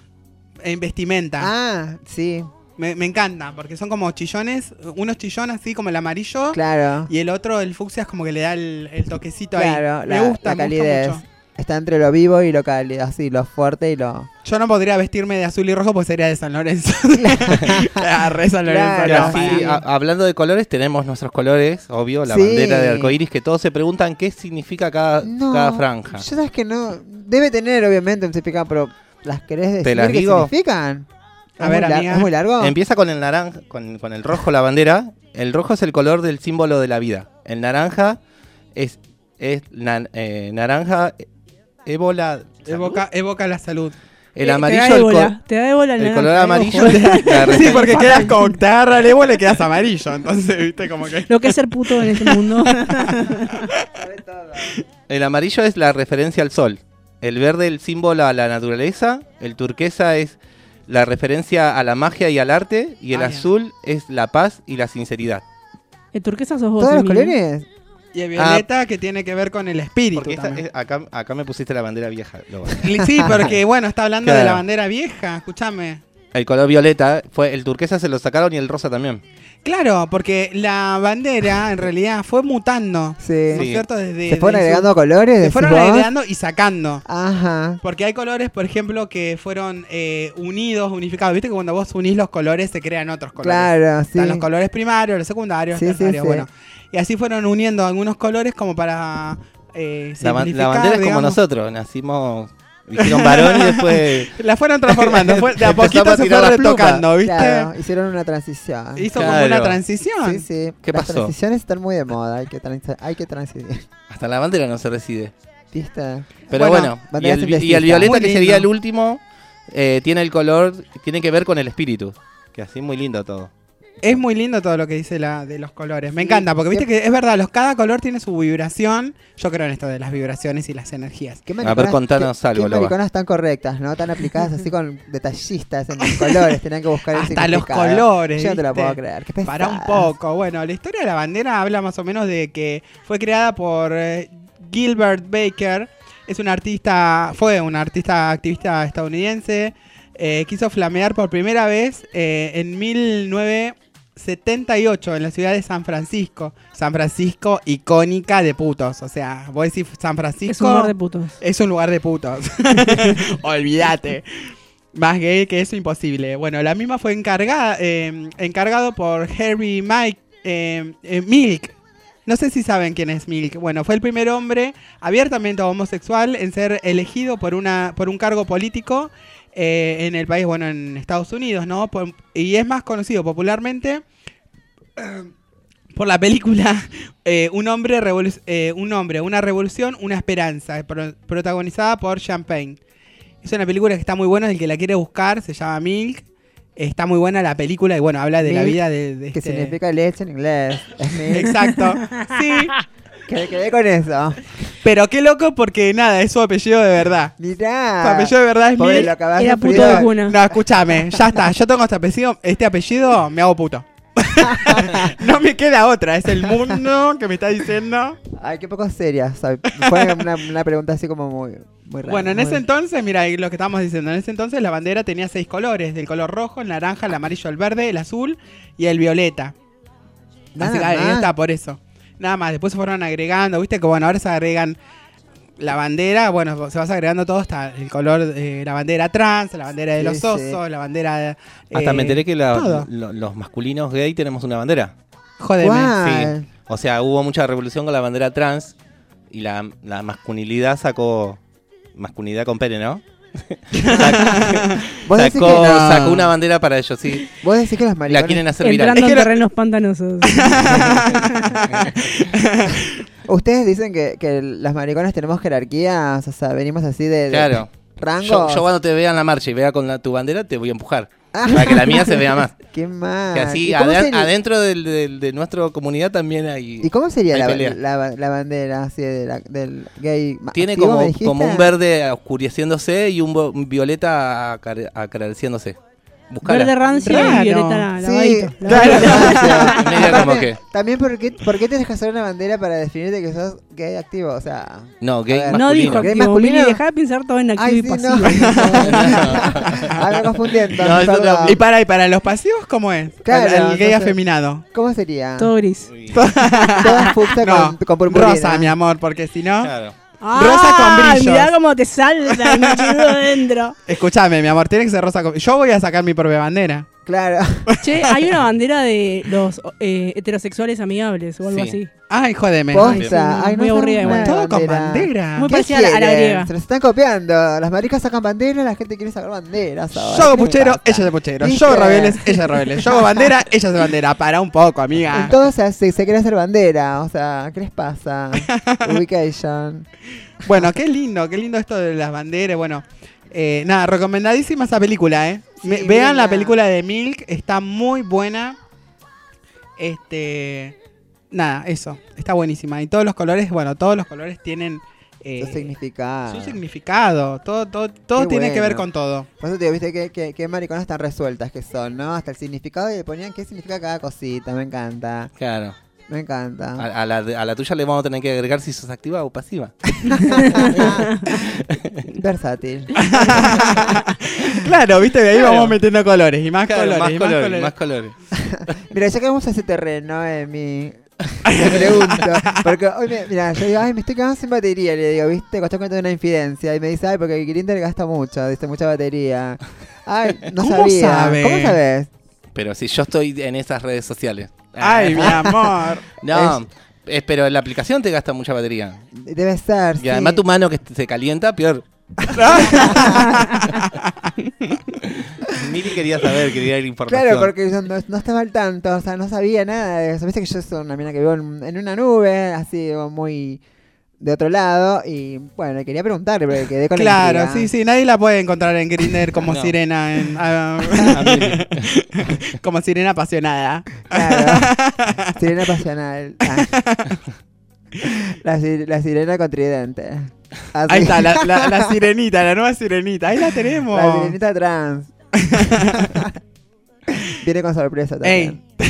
En vestimenta. Ah, sí. Me, me encanta, porque son como chillones, unos chillones así como el amarillo, Claro. y el otro, el fucsia, es como que le da el, el toquecito Claro, ahí. la, me gusta, la me calidez. gusta mucho. Está entre lo vivo y lo cálido, así, lo fuerte y lo... Yo no podría vestirme de azul y rojo porque sería de San Lorenzo. [LAUGHS] Ah, re San Lorenzo. Claro, no, a- hablando de colores, tenemos nuestros colores, obvio, la Sí. bandera de arcoiris, que todos se preguntan qué significa cada, No, cada franja. Yo sabes que no... Debe tener, obviamente, un significado, pero ¿las querés decir las qué digo? significan? A ¿Es ver, muy lar- amiga. ¿Es muy largo? Empieza con el naranja, con, con el rojo la bandera. El rojo es el color del símbolo de la vida. El naranja es, es na- eh, naranja, ébola. Evoca, evoca la salud. El Eh, te amarillo, da el, ébola, co- te da ébola el el naranja, color amarillo. ojo. es la [LAUGHS] Sí, referencia- porque quedas como te agarra el ébola y quedas amarillo. Entonces, viste, como que. Lo que es ser puto en este mundo. [LAUGHS] El amarillo es la referencia al sol. El verde el símbolo a la naturaleza. El turquesa es la referencia a la magia y al arte. Y el Ah, azul es la paz y la sinceridad. El turquesa sos vos. ¿Todos los colores? Y el violeta que tiene que ver con el espíritu. Porque esta también. es- acá, acá me pusiste la bandera vieja. Sí, porque [LAUGHS] bueno, está hablando de la bandera vieja, escúchame. El color violeta fue el turquesa se lo sacaron y el rosa también. Claro, porque la bandera en realidad fue mutando. Sí. ¿No es Sí. cierto? Desde, ¿Se fueron desde su- agregando colores? Se fueron vos? agregando y sacando. Ajá. Porque hay colores, por ejemplo, que fueron eh, unidos, unificados. Viste que cuando vos unís los colores se crean otros colores. Claro, sí. Están los colores primarios, los secundarios, Sí, los terciarios. sí. Bueno, y así fueron uniendo algunos colores como para eh, La, bandera es como nosotros, nacimos, dijeron varón y después... [LAUGHS] La fueron transformando. fue- de a [LAUGHS] poquito a se fue retocando, ¿viste? Claro, hicieron una transición. Hizo como una transición. Sí, sí. ¿Qué Las pasó? transiciones están muy de moda, hay que, hay que transitir. Hasta la bandera no se reside. ¿Viste? Pero Bueno, bueno, y, el, y el violeta, Muy que lindo. sería el último, eh, tiene el color, tiene que ver con el espíritu. Que así muy lindo todo. Es muy lindo todo lo que dice la de los colores. Me encanta, porque viste que es verdad, los, cada color tiene su vibración. Yo creo en esto de las vibraciones y las energías. ¿Qué A ver, contanos qué- algo, qué Loba. mariconas tan correctas, ¿no? Tan aplicadas así con detallistas en los colores. Tenían que buscar el Hasta los colores. Yo no te lo puedo creer. Qué Para un poco. Bueno, la historia de la bandera habla más o menos de que fue creada por eh, Gilbert Baker. Es un artista, fue un artista activista estadounidense. eh, quiso flamear por primera vez eh, en 1978 en la ciudad de San Francisco. San Francisco, icónica de putos. O sea, vos decís San Francisco. Es un lugar de putos. Es un lugar de putos. [LAUGHS] Olvídate. Más gay que eso, imposible. Bueno, la misma fue encargada, eh, encargado por Harry Mike, eh, eh, Milk. No sé si saben quién es Milk. Bueno, fue el primer hombre abiertamente homosexual en ser elegido por, una, por un cargo político eh, en el país, bueno, en Estados Unidos, ¿no? Por- y es más conocido popularmente eh, por la película [LAUGHS] eh, un, hombre eh, un hombre, una revolución, una esperanza, pro- protagonizada por Champagne. Es una película que está muy buena, el que la quiere buscar se llama Milk. Está muy buena la película y bueno, habla de la vida de, de Que este- significa leche en inglés. [LAUGHS] Exacto. [LAUGHS] Sí. Que quedé con eso. Pero qué loco porque nada, es su apellido de verdad. Mirá. Su apellido de verdad es Pobre lo había Era puto de cuna. No, escúchame, ya está. Yo tengo este apellido, este apellido, me hago puto. [LAUGHS] no me queda otra, es el mundo que me está diciendo. Ay, qué poco seria. Fue una, una pregunta así como muy, muy rara. Bueno, en muy- ese entonces, mira, y lo que estábamos diciendo, en ese entonces la bandera tenía seis colores, del color rojo, el naranja, el amarillo, el verde, el azul y el violeta. Nada Así que ahí más. está, por eso. Nada más, después se fueron agregando, viste que bueno, ahora se agregan la bandera, bueno, se vas agregando todo hasta el color de la bandera trans, la bandera de Sí, los sí. osos, la bandera de... Hasta eh, me enteré que la- todo. lo- los masculinos gay tenemos una bandera. Jódeme. ¿Cuál? Sí. O sea, hubo mucha revolución con la bandera trans y la, la masculinidad sacó masculinidad con pene, ¿no? [LAUGHS] Sacó, no. sacó una bandera para ellos, sí. Vos decís que los La maricones... quieren hacer viral. Entrando Es en que la- terrenos pantanosos. [LAUGHS] Ustedes dicen que, que las mariconas tenemos jerarquías, o sea, venimos así de, de Claro. rango. Yo, yo cuando te vea en la marcha y vea con la- tu bandera, te voy a empujar. Para que la mía se vea más. [LAUGHS] Qué mal. Que así, ¿Y cómo ade- sería- adentro del- del- de nuestra comunidad también hay. ¿Y cómo sería hay la, pelea. la, la bandera así de la- del gay? ma- Tiene activo, me como, dijiste? como un verde oscureciéndose y un, violeta acar-. Buscala. Verde rancio Raro. y violeta Sí, lavadito. claro. [LAUGHS] Media como También- que. También, ¿por qué, ¿por qué te dejas hacer una bandera para definirte que sos gay activo? O sea... No, gay ver. No dijo ¿Gay activo, masculino? Mili, dejá de pensar todo en activo Ay, y sí, pasivo. [LAUGHS] no. [LAUGHS] ah, me confundí entonces, No, eso perdón. Y para, y para los pasivos, ¿cómo es? Claro, el, el gay entonces- afeminado. ¿Cómo sería? Todo gris. Todas fucsia No, con, con purpurina. rosa, mi amor, porque si no... Claro. Rosa con brillos. Mirá cómo te salta el machirudo dentro. [LAUGHS] Escúchame, mi amor, tiene que ser rosa con... Yo voy a sacar mi propia bandera. Claro. [LAUGHS] Che, hay una bandera de los eh, heterosexuales amigables o algo Sí. así. Ay, jódeme. Posta. Ay, no Muy aburrida igual. Todo con bandera. Muy ¿Qué parecida a la, a la quieren? griega. Se los están copiando. Las maricas sacan banderas, la gente quiere sacar banderas ahora. Yo hago ¿Qué les puchero, ella es de puchero. ¿Viste? Yo hago rabeles, ella rabeles. Yo hago bandera, [LAUGHS] ella es de bandera. Para un poco, amiga. Entonces se, hace- se quiere hacer bandera. O sea, ¿qué les pasa? [LAUGHS] Ubication. Bueno, qué lindo, qué lindo esto de las banderas. Bueno, eh, nada, recomendadísima esa película, ¿eh? Sí, Me- vean la película de Milk, está muy buena. Este. Nada, eso, está buenísima. Y todos los colores, bueno, todos los colores tienen eh, Su significado. su significado. Todo, todo, todo Qué tiene que ver con todo. Por eso te digo, viste que, que, que mariconas tan resueltas que son, ¿no? Hasta el significado y le ponían qué significa cada cosita. Me encanta. Claro. Me encanta. A, a la, a la tuya le vamos a tener que agregar si sos activa o pasiva. [LAUGHS] Versátil. [LAUGHS] Claro, viste, de ahí Claro. vamos metiendo colores y más Claro, colores. más y colores, más colores. [LAUGHS] Mira, ya que vamos a ese terreno, Emi. Te pregunto. Porque hoy, me- mira, yo digo, ay, me estoy quedando sin batería. Le digo, viste, cuando estoy contando una infidencia. Y me dice, ay, porque Grinder gasta mucho, dice mucha batería. Ay, no ¿Cómo sabía. sabe? ¿Cómo sabes? Pero si yo estoy en esas redes sociales. Ay, mi amor. [LAUGHS] No, es- pero la aplicación te gasta mucha batería. Debe ser. Y además tu mano que se calienta, peor. [LAUGHS] Miri quería saber, quería ir información. Claro, porque yo no, no estaba al tanto, o sea, no sabía nada de eso. Viste que yo soy una mina que vivo en, en una nube, así, muy de otro lado y bueno, quería preguntarle porque quedé con la Claro, sí, sí, nadie la puede encontrar en Grinder como [LAUGHS] No. sirena, en- [LAUGHS] ah, [LAUGHS] como sirena apasionada. Claro. Sirena pasional. Ah. La, la sirena con tridente. Así. Ahí está, la, la- la sirenita, la nueva sirenita, ahí la tenemos. La sirenita trans. Viene con sorpresa también. Ey.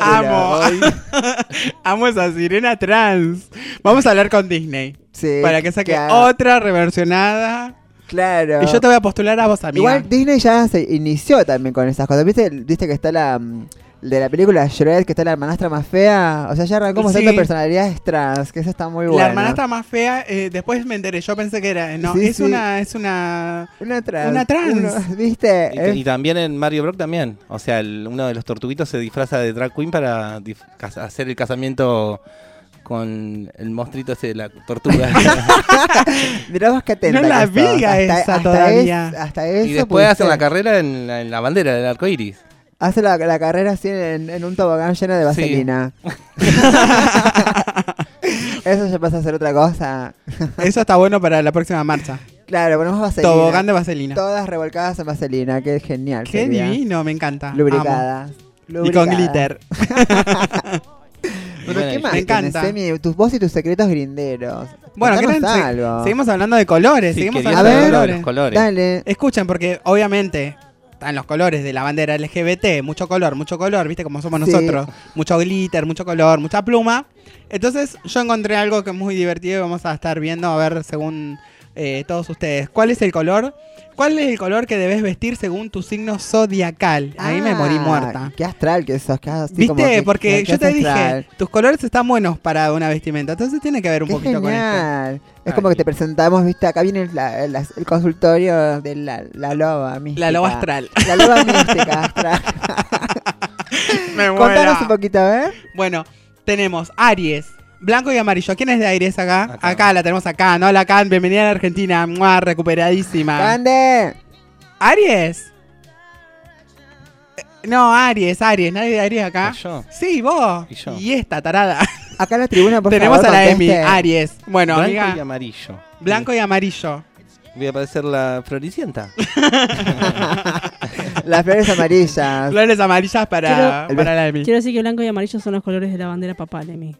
Amo, Hoy- [LAUGHS] amo esa sirena trans. Vamos a hablar con Disney Sí, para que saque otra reversionada. Claro. Y yo te voy a postular a vos, amiga. Igual Disney ya se inició también con esas cosas. ¿Viste, ¿Viste que está la mm, de la película Shrek, que está la hermanastra más fea? O sea, ya arrancó mostrando Sí. personalidades trans, que eso está muy bueno. La hermanastra más fea, eh, después me enteré, yo pensé que era, no, Sí, es sí. una, es una, Una trans. una trans. Uno- [LAUGHS] ¿Viste? Y, Es- y también en Mario Bros también. O sea, el- uno de los tortuguitos se disfraza de drag queen para hacer el casamiento con el monstruito ese de la tortuga. [LAUGHS] [LAUGHS] Mirá vos qué atenta No la que sos. vi a esa es- todavía. hasta eso. y después pudiste- hacen la carrera en la, en la bandera del arco iris. Hace la, la carrera así en, en un tobogán lleno de Sí. vaselina. [LAUGHS] Eso ya pasa a ser otra cosa. Eso está bueno para la próxima marcha. Claro, ponemos vaselina. Tobogán de vaselina. Todas revolcadas en vaselina, qué genial. Qué sería. divino, me encanta. Lubricadas. Y con glitter. [LAUGHS] Bueno, ¿qué más me encanta. Emi? Tus voz y tus secretos grinderos. Bueno, Contanos ¿quieren- se- algo. seguimos hablando de colores, Sí, seguimos hablando de colores. colores. Dale. Escuchen, porque obviamente están los colores de la bandera LGBT, mucho color, mucho color, viste como somos Sí. nosotros, mucho glitter, mucho color, mucha pluma. Entonces yo encontré algo que es muy divertido y vamos a estar viendo a ver según eh, todos ustedes. ¿Cuál es el color? ¿Cuál es el color que debes vestir según tu signo zodiacal? Ahí me morí Ah, muerta. Qué astral que sos. Qué así ¿Viste? como que- Porque que- que yo te astral. dije, tus colores están buenos para una vestimenta, entonces tiene que ver un Qué poquito con esto. genial. Es como que te presentamos, viste, acá viene la- el consultorio de la, la loba mística. La loba astral. La loba [LAUGHS] mística astral. Me Contanos un poquito, ver. Bueno, tenemos Aries, blanco y amarillo. ¿Quién es de Aries acá? Acá, Acá. la tenemos acá. No, la Can, bienvenida a la Argentina. Mua, recuperadísima. ¡Cande! ¿Aries? Eh, No, Aries, Aries. ¿Nadie de Aries acá? Ah, yo. Sí, vos. Y yo. esta tarada. [LAUGHS] Acá en la tribuna, por tenemos favor, a la Emi. Aries. Bueno, Blanco amiga. y amarillo. Blanco y amarillo. Voy a parecer la floricienta. [LAUGHS] Las flores amarillas. Flores amarillas para, Quiero- para la Emi. Quiero decir que blanco y amarillo son los colores de la bandera papal, Emi.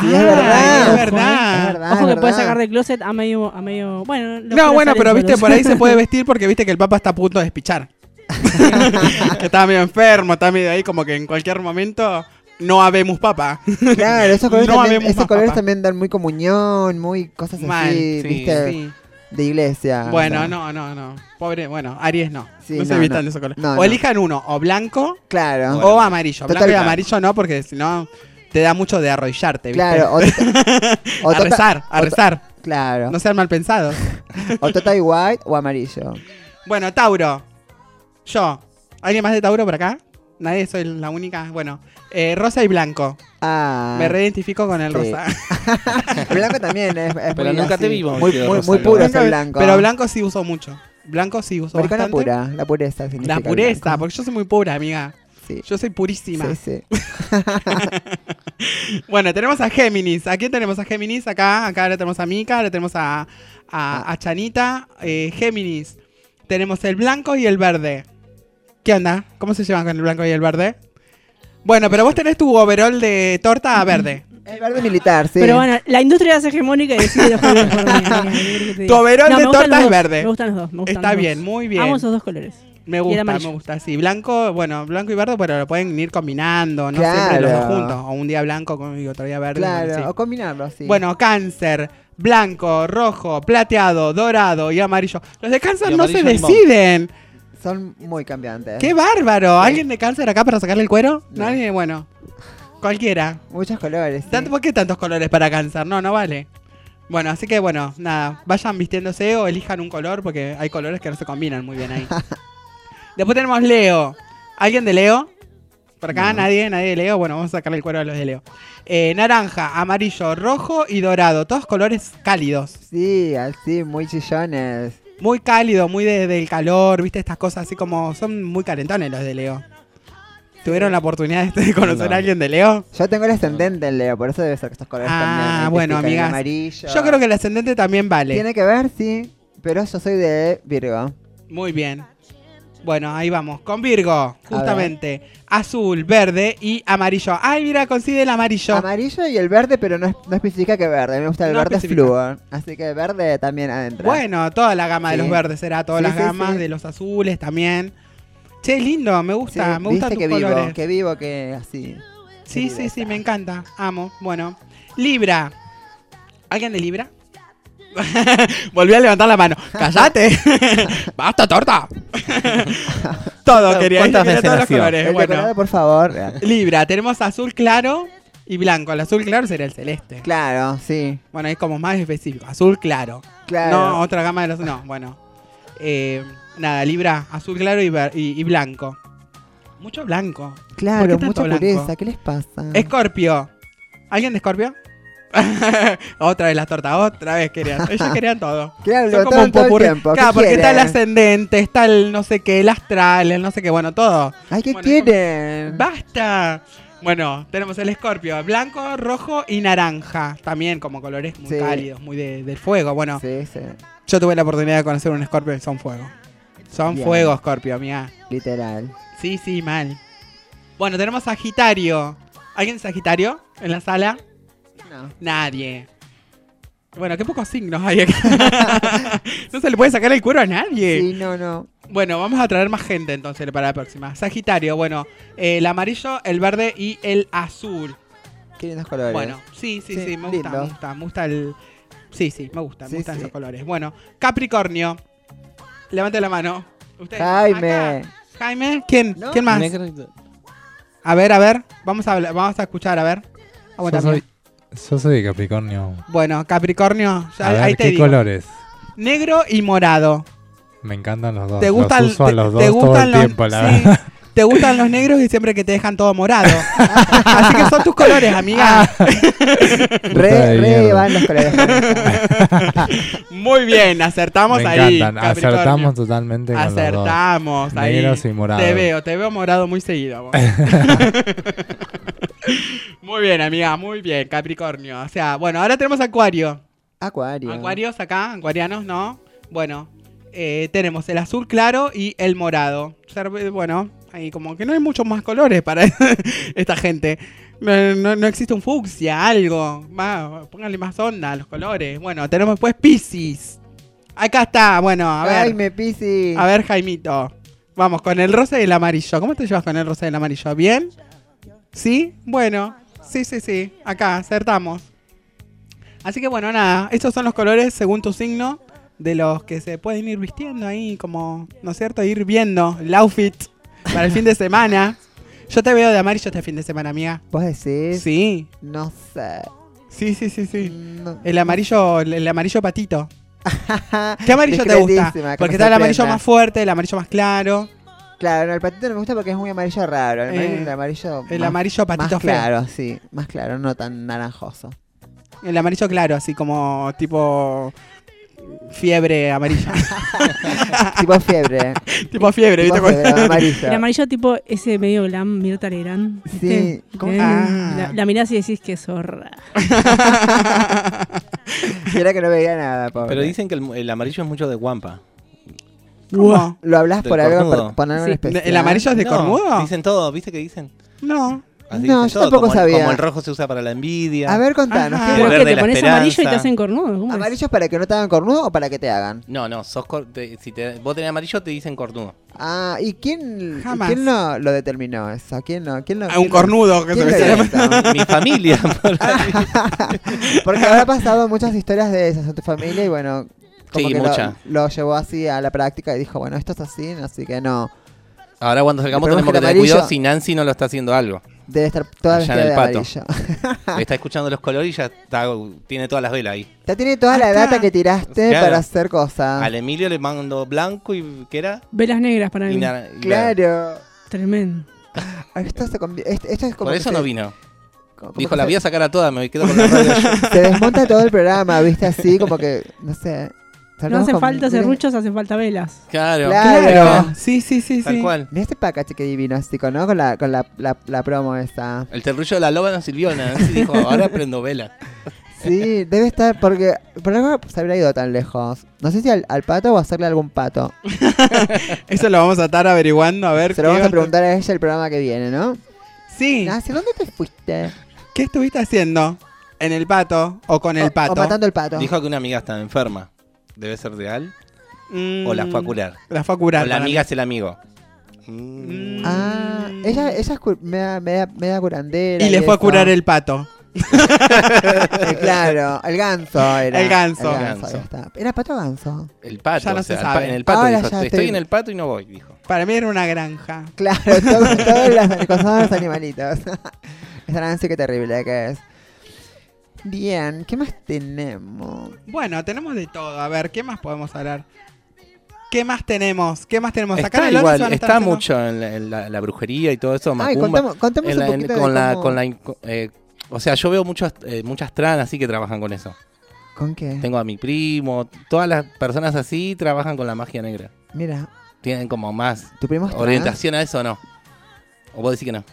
Sí, Ah, es verdad. es Ojo, verdad. Es verdad, Ojo es que verdad. sacar de closet a medio, a medio. Bueno, No, bueno, pero viste, por ahí se puede [LAUGHS] vestir porque viste que el Papa está a punto de despichar. [LAUGHS] que está medio enfermo, está medio ahí como que en cualquier momento no habemos Papa. Claro, esos colores, No también, esos colores también dan muy comunión, muy cosas Mal, así, sí, ¿viste? Sí. De iglesia. Bueno, o sea. no, no, no. Pobre, bueno, Aries no. Sí, no se no, vistan no. de esos colores. No, o no. elijan uno, o blanco Claro. O amarillo. Total, blanco y claro. amarillo no, porque si no te da mucho de arrollarte, ¿viste? Claro, o, [LAUGHS] o a tota- rezar, a rezar. Claro. No sean mal pensados. [LAUGHS] O total white o amarillo. Bueno, Tauro. Yo. ¿Alguien más de Tauro por acá? Nadie, soy la única. Bueno, eh, rosa y blanco. Ah. Me reidentifico con el Sí. rosa. [LAUGHS] El blanco también es, es Pero nunca te así, vi Muy, muy, rosa, muy puro ese blanco. Pero blanco sí uso mucho. Blanco sí uso Maricona bastante. pura, la pureza significa La pureza, blanco. porque yo soy muy pura, amiga. Sí. Yo soy purísima. Sí, sí. [LAUGHS] Bueno, tenemos a Géminis. ¿A quién tenemos a Géminis? Acá, acá le tenemos a Mika, le tenemos a, a, a Chanita. Eh, Géminis. Tenemos el blanco y el verde. ¿Qué onda? ¿Cómo se llevan con el blanco y el verde? Bueno, pero vos tenés tu overall de torta verde. El verde militar, sí. Pero bueno, la industria es hegemónica y decide los colores [LAUGHS] por mí. amiga, ¿qué querés que te Tu overall No, de torta es verde. Me gustan los dos. me gustan Está los bien, dos. muy bien. Amo esos dos colores. Me gusta, me gusta. Sí, blanco, bueno, blanco y verde, pero lo pueden ir combinando, no siempre los dos Claro. juntos. O un día blanco con- y otro día verde. Claro, sí. o combinarlo, sí. Bueno, cáncer, blanco, rojo, plateado, dorado y amarillo. Los de cáncer no se deciden. Son muy cambiantes. ¡Qué bárbaro! ¿Alguien de cáncer acá para sacarle el cuero? No. Nadie, bueno. Cualquiera. Muchos colores. sí. ¿Por qué tantos colores para cáncer? No, no vale. Bueno, así que bueno, nada, vayan vistiéndose o elijan un color porque hay colores que no se combinan muy bien ahí. [LAUGHS] Después tenemos Leo. ¿Alguien de Leo? Por acá, No. nadie, nadie de Leo. Bueno, vamos a sacarle el cuero a los de Leo. Eh, naranja, amarillo, rojo y dorado. Todos colores cálidos. Sí, así, muy chillones. Muy cálido, muy de- del calor, viste estas cosas así como son muy calentones los de Leo. ¿Tuvieron la oportunidad de conocer No. a alguien de Leo? Yo tengo el ascendente en Leo, por eso debe ser que estos colores Ah, también. bueno, el amigas. Amarillo. Yo creo que el ascendente también vale. Tiene que ver, sí. Pero yo soy de Virgo. Muy bien. Bueno, ahí vamos. Con Virgo, justamente. Azul, verde y amarillo. Ay, mira, coincide el amarillo. Amarillo y el verde, pero no, es- no especifica que verde. A mí me gusta el No verde especifica. flúor. Así que verde también adentro. Bueno, toda la gama de Sí. los verdes será, todas Sí, las sí, gamas sí. de los azules también. Che, lindo, me gusta, me Viste tus que vivo, colores. que vivo, que así. Sí, sí, sí, me encanta. Amo. Bueno, Libra. ¿Alguien de Libra? [LAUGHS] Volví a levantar la mano. ¡Cállate! [LAUGHS] ¡Basta, torta! Todo quería, ¿Cuántas veces todos los nació? colores. El Bueno, decorado, por favor. Libra, tenemos azul claro y blanco. El azul claro sería el celeste. Claro, sí. Bueno, es como más específico. Azul claro. Claro. No, otra gama de los. No, bueno. Eh, nada, Libra, azul claro y, ver- y- y blanco. Mucho blanco. ¿Por Claro, mucha blanco? pureza. ¿Qué les pasa? Escorpio. ¿Alguien de Escorpio? [LAUGHS] otra vez las tortas, otra vez querían. [LAUGHS] Ellos querían todo. [LAUGHS] Claro, Son como un todo el tiempo. Claro, ¿Qué porque está el ascendente, está el no sé qué, el astral, el no sé qué, bueno, todo. Ay, ¿qué Bueno, quieren? ¡Basta! Bueno, tenemos el escorpio, blanco, rojo y naranja. También como colores muy Sí. cálidos, muy de- del fuego. Bueno, Sí, sí. yo tuve la oportunidad de conocer un escorpio y son fuego. Son Bien. fuego, escorpio, amiga. Literal. Sí, sí, mal. Bueno, tenemos Sagitario. ¿Alguien Sagitario en la sala? No. Nadie. Bueno, qué pocos signos hay acá. [LAUGHS] no se le puede sacar el cuero a nadie. Sí, no, no. Bueno, vamos a traer más gente entonces para la próxima. Sagitario, bueno, eh, el amarillo, el verde y el azul. Qué lindos colores. Bueno, sí, sí, sí, Sí, me gusta, lindo. me gusta, me gusta el... Sí, sí, me gusta, me Sí, gustan sí. esos colores. Bueno, Capricornio. Levante la mano. Usted, Jaime. acá. Jaime, ¿quién? ¿No? ¿Quién más? A ver, a ver, vamos a, hablar- vamos a escuchar, a ver. Aguanta, Yo soy, de Capricornio. Bueno, Capricornio, ya, A ver, ahí te ¿qué digo. colores? Negro y morado. Me encantan los dos. ¿Te gustan, los uso a te- los te dos todo gustan el los- tiempo, la sí, verdad. [LAUGHS] Te gustan los negros y siempre que te dejan todo morado. [LAUGHS] Así que son tus colores, amiga. [LAUGHS] Re, re van los colores. Muy bien, acertamos Me ahí. encantan. Capricornio. Acertamos totalmente con los dos. Acertamos ahí. Negros y morados. Te veo, te veo morado muy seguido. vos. Muy bien, amiga, muy bien, Capricornio. O sea, bueno, ahora tenemos Acuario. Acuario. Acuarios acá, acuarianos, ¿no? Bueno, eh, tenemos el azul claro y el morado. Ser- Bueno, ahí como que no hay muchos más colores para [LAUGHS] esta gente. No, no- no existe un fucsia, algo. Más, pónganle más onda a los colores. Bueno, tenemos después Pisces. Acá está, bueno, a ver. Ay, me pisi. A ver, Jaimito. Vamos, con el rosa y el amarillo. ¿Cómo te llevas con el rosa y el amarillo? ¿Bien? ¿Sí? Bueno. Sí, sí, sí. Acá, acertamos. Así que bueno, nada. Estos son los colores según tu signo de los que se pueden ir vistiendo ahí, como, ¿no es cierto? Ir viendo el outfit para el fin de semana. Yo te veo de amarillo este fin de semana, amiga. ¿Vos decís? Sí. No sé. Sí, sí, sí, sí. No. El amarillo, el, amarillo patito. [LAUGHS] ¿Qué amarillo te gusta? Porque está el amarillo más fuerte, el amarillo más claro. Claro, no, el patito no me gusta porque es muy amarillo raro. El amarillo, Eh, el amarillo, el más- amarillo patito más feo. claro, sí. Más claro, no tan naranjoso. El amarillo claro, así como tipo fiebre amarilla. [LAUGHS] tipo fiebre. [LAUGHS] tipo fiebre, Tipo ¿viste? fiebre, amarillo. El amarillo tipo ese medio glam, Mirta Legrand. Sí, ¿cómo? Eh, Ah. La, la mirás y decís que zorra. [LAUGHS] Y era que no veía nada, pobre. Pero dicen que el, el amarillo es mucho de guampa. ¿Cómo? ¿Lo hablas por algo para ponerlo en Sí. especial? ¿El amarillo es de No, cornudo? Dicen todo, ¿viste que dicen? No. Así No, yo todo, tampoco como el- sabía. como el rojo se usa para la envidia. A ver, contanos. Ajá. ¿qué- Pero que te pones esperanza. amarillo y te hacen cornudo. ¿Amarillo es para que no te hagan cornudo o para que te hagan? No, no, sos cor- te- si te, vos tenés amarillo te dicen cornudo. Ah, ¿y quién, y Jamás. quién lo, lo determinó eso? ¿Quién no? ¿Quién lo, Ah, quién un lo- cornudo que se lo? Mi familia. [LAUGHS] Porque habrá pasado muchas historias de esas en tu familia y bueno, como Sí, que mucha. Lo, llevó así a la práctica y dijo, bueno, esto es así, así que no. Ahora cuando salgamos tenemos que tener cuidado si Nancy no lo está haciendo algo. Debe estar toda Allá vestida en de el pato. amarillo. [LAUGHS] Está escuchando los colores y ya está, tiene todas las velas ahí. Ya tiene toda la data que tiraste Claro. para hacer cosas. Al Emilio le mando blanco y ¿qué era? Velas negras para mí. Claro. Tremendo. Esto, se convi- esto, esto es como Por eso se- no vino. como Dijo, la se- voy a sacar a todas, me quedo con la radio yo". [LAUGHS] Se desmonta todo el programa, ¿viste? Así como que, no sé. No hace falta serruchos, hace falta velas. Claro. Claro. Sí, sí, sí, Tal sí. cual. Mira este package que divino, Chico, ¿no? Con la, con la, la, la promo esa. El terrullo de la loba no sirvió nada. Así dijo, ahora prendo vela. Sí, debe estar, porque por algo se habría ido tan lejos. No sé si al, al pato o hacerle algún pato. [LAUGHS] Eso lo vamos a estar averiguando a ver. Se lo qué vamos va a preguntar a ella el programa que viene, ¿no? Sí. ¿Hacia dónde te fuiste? ¿Qué estuviste haciendo? ¿En el pato o con el O- pato? O matando el pato. Dijo que una amiga estaba enferma. ¿Debe ser real? Mm, ¿O la fue a curar? La fue a curar. O la amiga mí. es el amigo. Mm. Ah, ella, ella es cu- media, media, media curandera. Y le fue a curar el pato. [LAUGHS] Claro, el ganso era. El ganso. El Ganso. ahí está. ¿Era pato o ganso? El pato. Ya no o sea, se sabe. en el pato Ahora dijo, estoy, estoy- en el pato y no voy, dijo. Para mí era una granja. Claro, todo- cosas de los animalitos. [LAUGHS] Esa Nancy, qué terrible que es. Bien, ¿qué más tenemos? Bueno, tenemos de todo. A ver, ¿qué más podemos hablar? ¿Qué más tenemos? ¿Qué más tenemos? Acá Está en igual, está haciendo- mucho en la, en la- la brujería y todo eso. Ay, contamos, contamos un la- en- poquito con de la, cómo- con la, inco- eh, o sea, yo veo muchas, eh, muchas trans así que trabajan con eso. ¿Con qué? Tengo a mi primo, todas las personas así trabajan con la magia negra. Mira, Tienen como más ¿tu primo es trans? orientación a eso o no. O vos decís que no.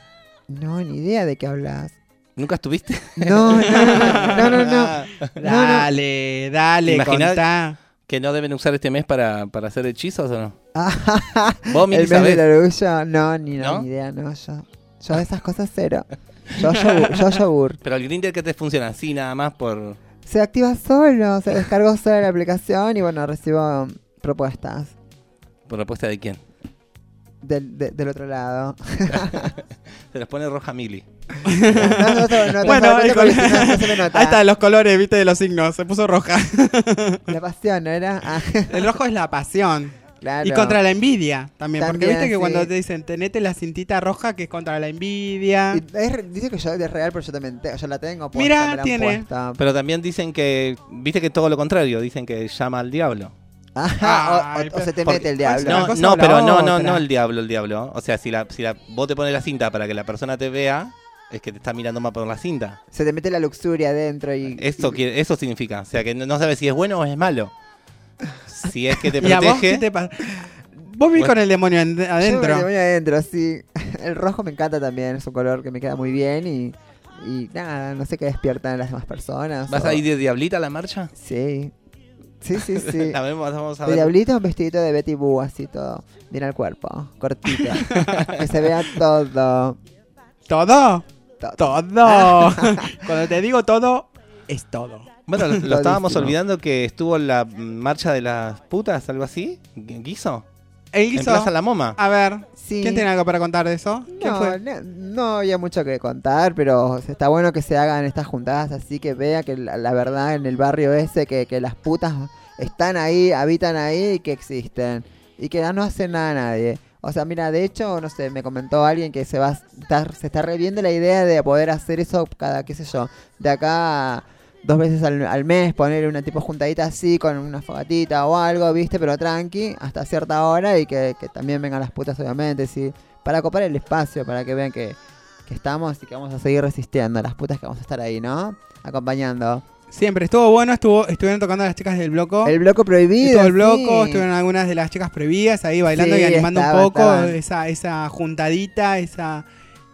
No, ni idea de qué hablas. ¿Nunca estuviste? [LAUGHS] No, no, no, no, no, no. [LAUGHS] Dale, dale, contá. ¿Que no deben usar este mes para, para hacer hechizos o no? [LAUGHS] Vos, Miki, El mes sabés. del orgullo, no, ni, no, ¿No? ni idea, no, yo. Yo de esas cosas cero. Yo yogur, yo yogur. Pero el Grindr que te funciona así nada más por... Se activa solo, se descargó sola la aplicación y bueno, recibo propuestas ¿Por propuesta de quién? Del, de- del otro lado. [LAUGHS] Se los pone roja Mili. [LAUGHS] No, no, no, no, Bueno, ahí están los colores, viste, de los signos. Se puso roja. [LAUGHS] La pasión, ¿no era? Ah, El rojo es la pasión. claro. Y contra la envidia también. porque viste que sí. cuando te dicen tenete la cintita roja que es contra la envidia. Y es re- dice que yo es real, pero yo también te- yo la tengo puesta. Mira, me la han tiene. puesta. Pero también dicen que... Viste que todo lo contrario. Dicen que llama al diablo. O- Ay, o, o se te Porque- mete el diablo. No, no pero no, no, no el diablo, el diablo. O sea, si la, si la, vos te pones la cinta para que la persona te vea, es que te está mirando más por la cinta. Se te mete la luxuria adentro y. Eso, y- quiere, eso significa. O sea, que no, no sabes si es bueno o es malo. Si es que te [LAUGHS] ¿Y a vos protege. qué te pasa? Vos vivís Bueno. con el demonio en- Yo adentro. me voy adentro, sí. El rojo me encanta también, es un color que me queda muy bien y. Y nada, no sé qué despiertan las demás personas. ¿Vas o- a ir de diablita a la marcha? Sí. Sí, sí, [LAUGHS] sí. Vamos a ver. diablito un vestidito de Betty Boo, así todo. Bien al cuerpo, cortito. [LAUGHS] que se vea todo. ¿Todo? Todo. Todo. [LAUGHS] Cuando te digo todo, es todo. Bueno, lo, lo estábamos olvidando que estuvo en la marcha de las putas, algo así. ¿Guiso? ¿El En guiso? Plaza La Moma. A ver, Sí. ¿quién tiene algo para contar de eso? ¿Quién No, fue? no, no había mucho que contar, pero está bueno que se hagan estas juntadas así que vea que la, la verdad en el barrio ese, que, que las putas están ahí, habitan ahí y que existen. Y que no hacen nada a nadie. O sea, mira, de hecho, no sé, me comentó alguien que se va a estar, se está reviendo la idea de poder hacer eso cada, qué sé yo, de acá a dos veces al, al mes, poner una tipo juntadita así con una fogatita o algo, viste, pero tranqui, hasta cierta hora y que, que también vengan las putas, obviamente, sí, para copar el espacio, para que vean que, que estamos y que vamos a seguir resistiendo, las putas que vamos a estar ahí, ¿no? Acompañando. Siempre estuvo bueno, estuvo, estuvieron tocando las chicas del bloco. El bloco prohibido. Estuvo el bloco, sí. estuvieron algunas de las chicas prohibidas ahí bailando Sí, y animando estaba- un poco esa, esa juntadita, esa,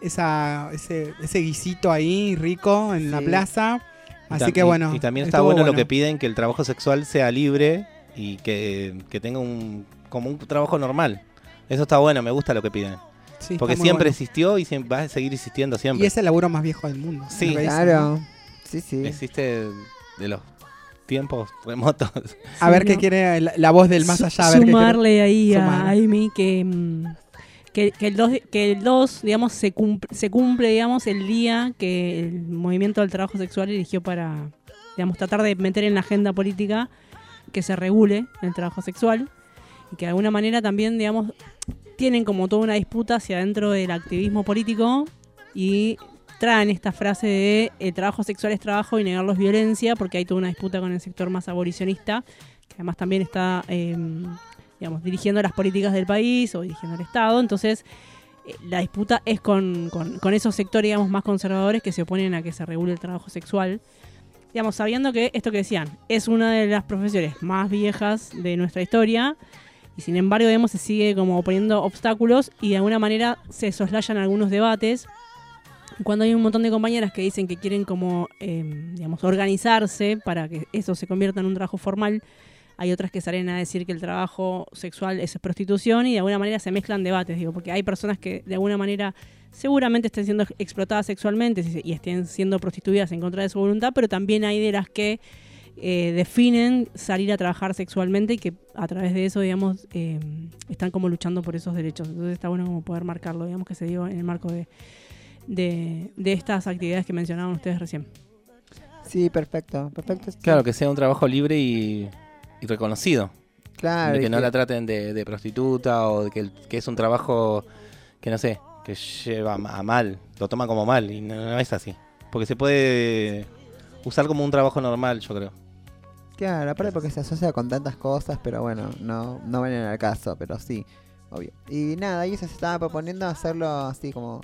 esa, ese, ese guisito ahí rico en la plaza. Y Así que bueno. Y, también está bueno, lo que piden, que el trabajo sexual sea libre y que, que tenga un como un trabajo normal. Eso está bueno, me gusta lo que piden. Sí, Porque siempre bueno. existió y siempre, va a seguir existiendo siempre. Y es el laburo más viejo del mundo. Sí. Claro. ¿no? Sí, sí. Existe de los tiempos remotos. A ver Sí, qué no. quiere la, la voz del más allá. A ver qué Sumarle ahí a Amy que, mm, que, que el 2, que el 2 digamos, se cumple, digamos, el día que el movimiento del trabajo sexual eligió para, digamos, tratar de meter en la agenda política que se regule el trabajo sexual y que de alguna manera también, digamos, tienen como toda una disputa hacia dentro del activismo político y traen esta frase de el trabajo sexual es trabajo y negarlo es violencia, porque hay toda una disputa con el sector más abolicionista, que además también está, eh, digamos, dirigiendo las políticas del país o dirigiendo el Estado. Entonces, eh, la disputa es con, con- esos sectores, digamos, más conservadores que se oponen a que se regule el trabajo sexual. digamos, sabiendo que esto que decían, es una de las profesiones más viejas de nuestra historia, y sin embargo, digamos, se sigue como poniendo obstáculos y de alguna manera se soslayan algunos debates. Cuando hay un montón de compañeras que dicen que quieren como, eh, digamos, organizarse para que eso se convierta en un trabajo formal, hay otras que salen a decir que el trabajo sexual es prostitución y de alguna manera se mezclan debates, digo, porque hay personas que de alguna manera seguramente estén siendo explotadas sexualmente y estén siendo prostituidas en contra de su voluntad, pero también hay de las que eh, definen salir a trabajar sexualmente y que a través de eso, digamos, eh, están como luchando por esos derechos. Entonces está bueno como poder marcarlo, digamos, que se dio en el marco de, de, de estas actividades que mencionaban ustedes recién. Sí, perfecto, perfecto. Claro, que sea un trabajo libre y, y reconocido. Claro, De y que no que- la traten de, de prostituta o de que, es un trabajo que no sé, que lleva a mal, lo toma como mal y no, no es así. Porque se puede usar como un trabajo normal, yo creo. Claro, aparte porque se asocia con tantas cosas, pero bueno, no, no vienen al caso, pero sí, obvio. Y nada, ellos se estaban proponiendo hacerlo así como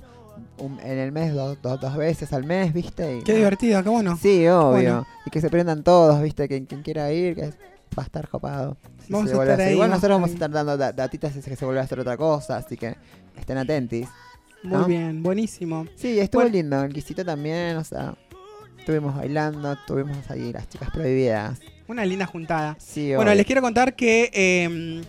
un- en el mes, dos, dos, dos veces al mes, ¿viste? Y Qué divertido, qué bueno. Sí, obvio. Bueno. Y que se prendan todos, ¿viste? Quien, quien quiera ir, que va a estar copado. Si Vamos se a vuelve estar hacer. ahí, Igual nosotros vamos a estar dando da- datitas que se vuelve a hacer otra cosa, así que estén atentis. Muy ¿no? bien, buenísimo. Sí, estuvo Bueno. lindo. El guisito también, o sea, estuvimos bailando, estuvimos ahí las chicas prohibidas. Una linda juntada. Sí, Bueno, les quiero contar que eh,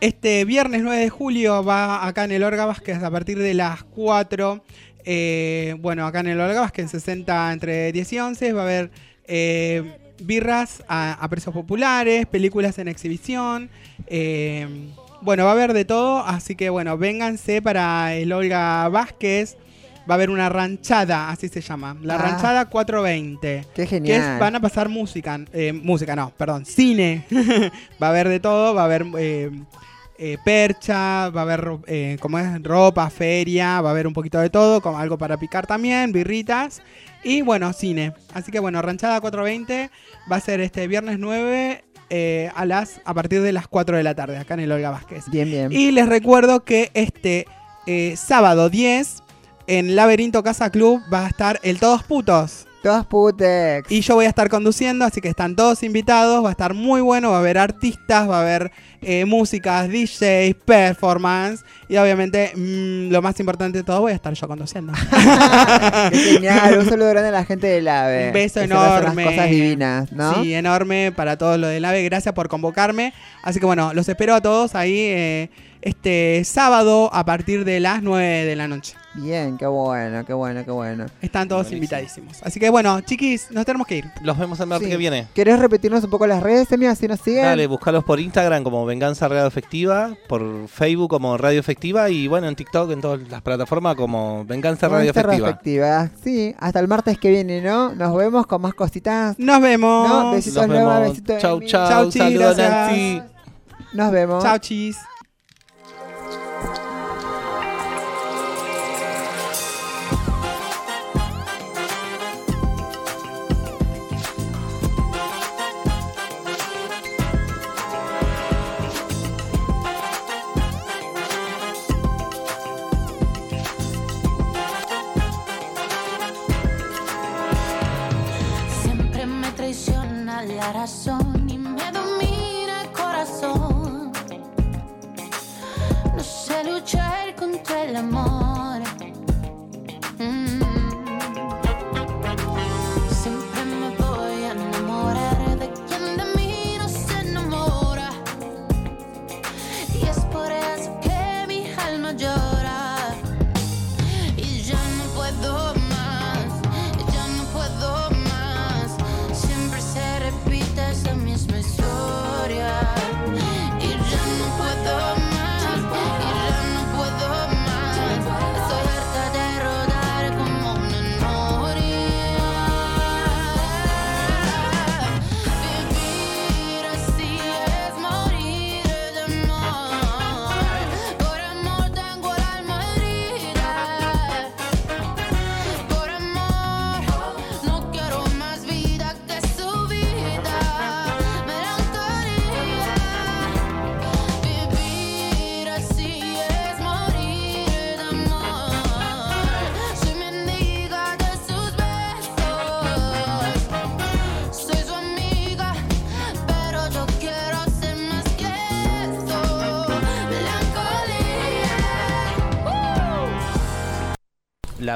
este viernes 9 de julio va acá en el Orga Vázquez a partir de las 4. eh, bueno, acá en el Orga Vázquez en 60 entre 10 y 11 va a haber eh, birras a, a precios populares, películas en exhibición. eh, bueno, va a haber de todo, así que bueno, vénganse para el Olga Vázquez. Va a haber una ranchada, así se llama. La Ah. ranchada 420. Qué Que genial. es- van a pasar música, eh, música no, perdón, cine. [LAUGHS] va a haber de todo, va a haber eh, eh, percha, va a haber eh, como es ropa, feria, va a haber un poquito de todo, como algo para picar también, birritas y bueno, cine. Así que bueno, Ranchada 420 va a ser este viernes 9 eh, a las a partir de las 4 de la tarde acá en el Olga Vázquez. Bien, bien. Y les recuerdo que este sábado 10 en Laberinto Casa Club va a estar el Todos Putos. Todos putex. Y yo voy a estar conduciendo, así que están todos invitados. Va a estar muy bueno. Va a haber artistas, va a haber eh, músicas, DJs, performance. Y obviamente, mm, lo más importante de todo, voy a estar yo conduciendo. [LAUGHS] Qué genial. Un saludo grande a la gente del AVE. Un beso que enorme. Las cosas divinas, ¿no? Sí, enorme para todos los del AVE. Gracias por convocarme. Así que bueno, los espero a todos ahí eh, este sábado a partir de las 9 de la noche. Bien, qué bueno, qué bueno, qué bueno. Están todos invitadísimos. Así que bueno, chiquis, nos tenemos que ir. Los vemos el martes Sí. que viene. ¿Querés repetirnos un poco las redes, Emi? Así nos siguen. Dale, buscalos por Instagram como Venganza Radio Efectiva, por Facebook como Radio Efectiva y bueno, en TikTok, en todas las plataformas como Venganza Radio Efectiva. Efectiva. Sí, hasta el martes que viene, ¿no? Nos vemos con más cositas. Nos vemos. No, besitos, Nos vemos. besitos, Chau, chau. Chau, Saludos. Nancy. Nos vemos. Chao, chis. Traiciona la razón y me domina el corazón. No sé luchar contra el amor.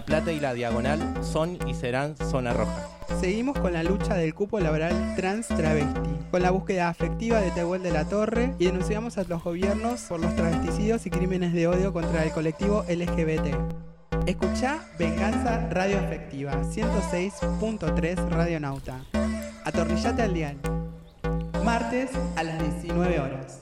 La Plata y la Diagonal son y serán zona roja. Seguimos con la lucha del cupo laboral trans travesti, con la búsqueda afectiva de Tehuel de la Torre y denunciamos a los gobiernos por los travesticidios y crímenes de odio contra el colectivo LGBT. Escucha Venganza Radio Afectiva 106.3 Radionauta. Atornillate al dial. Martes a las 19 horas.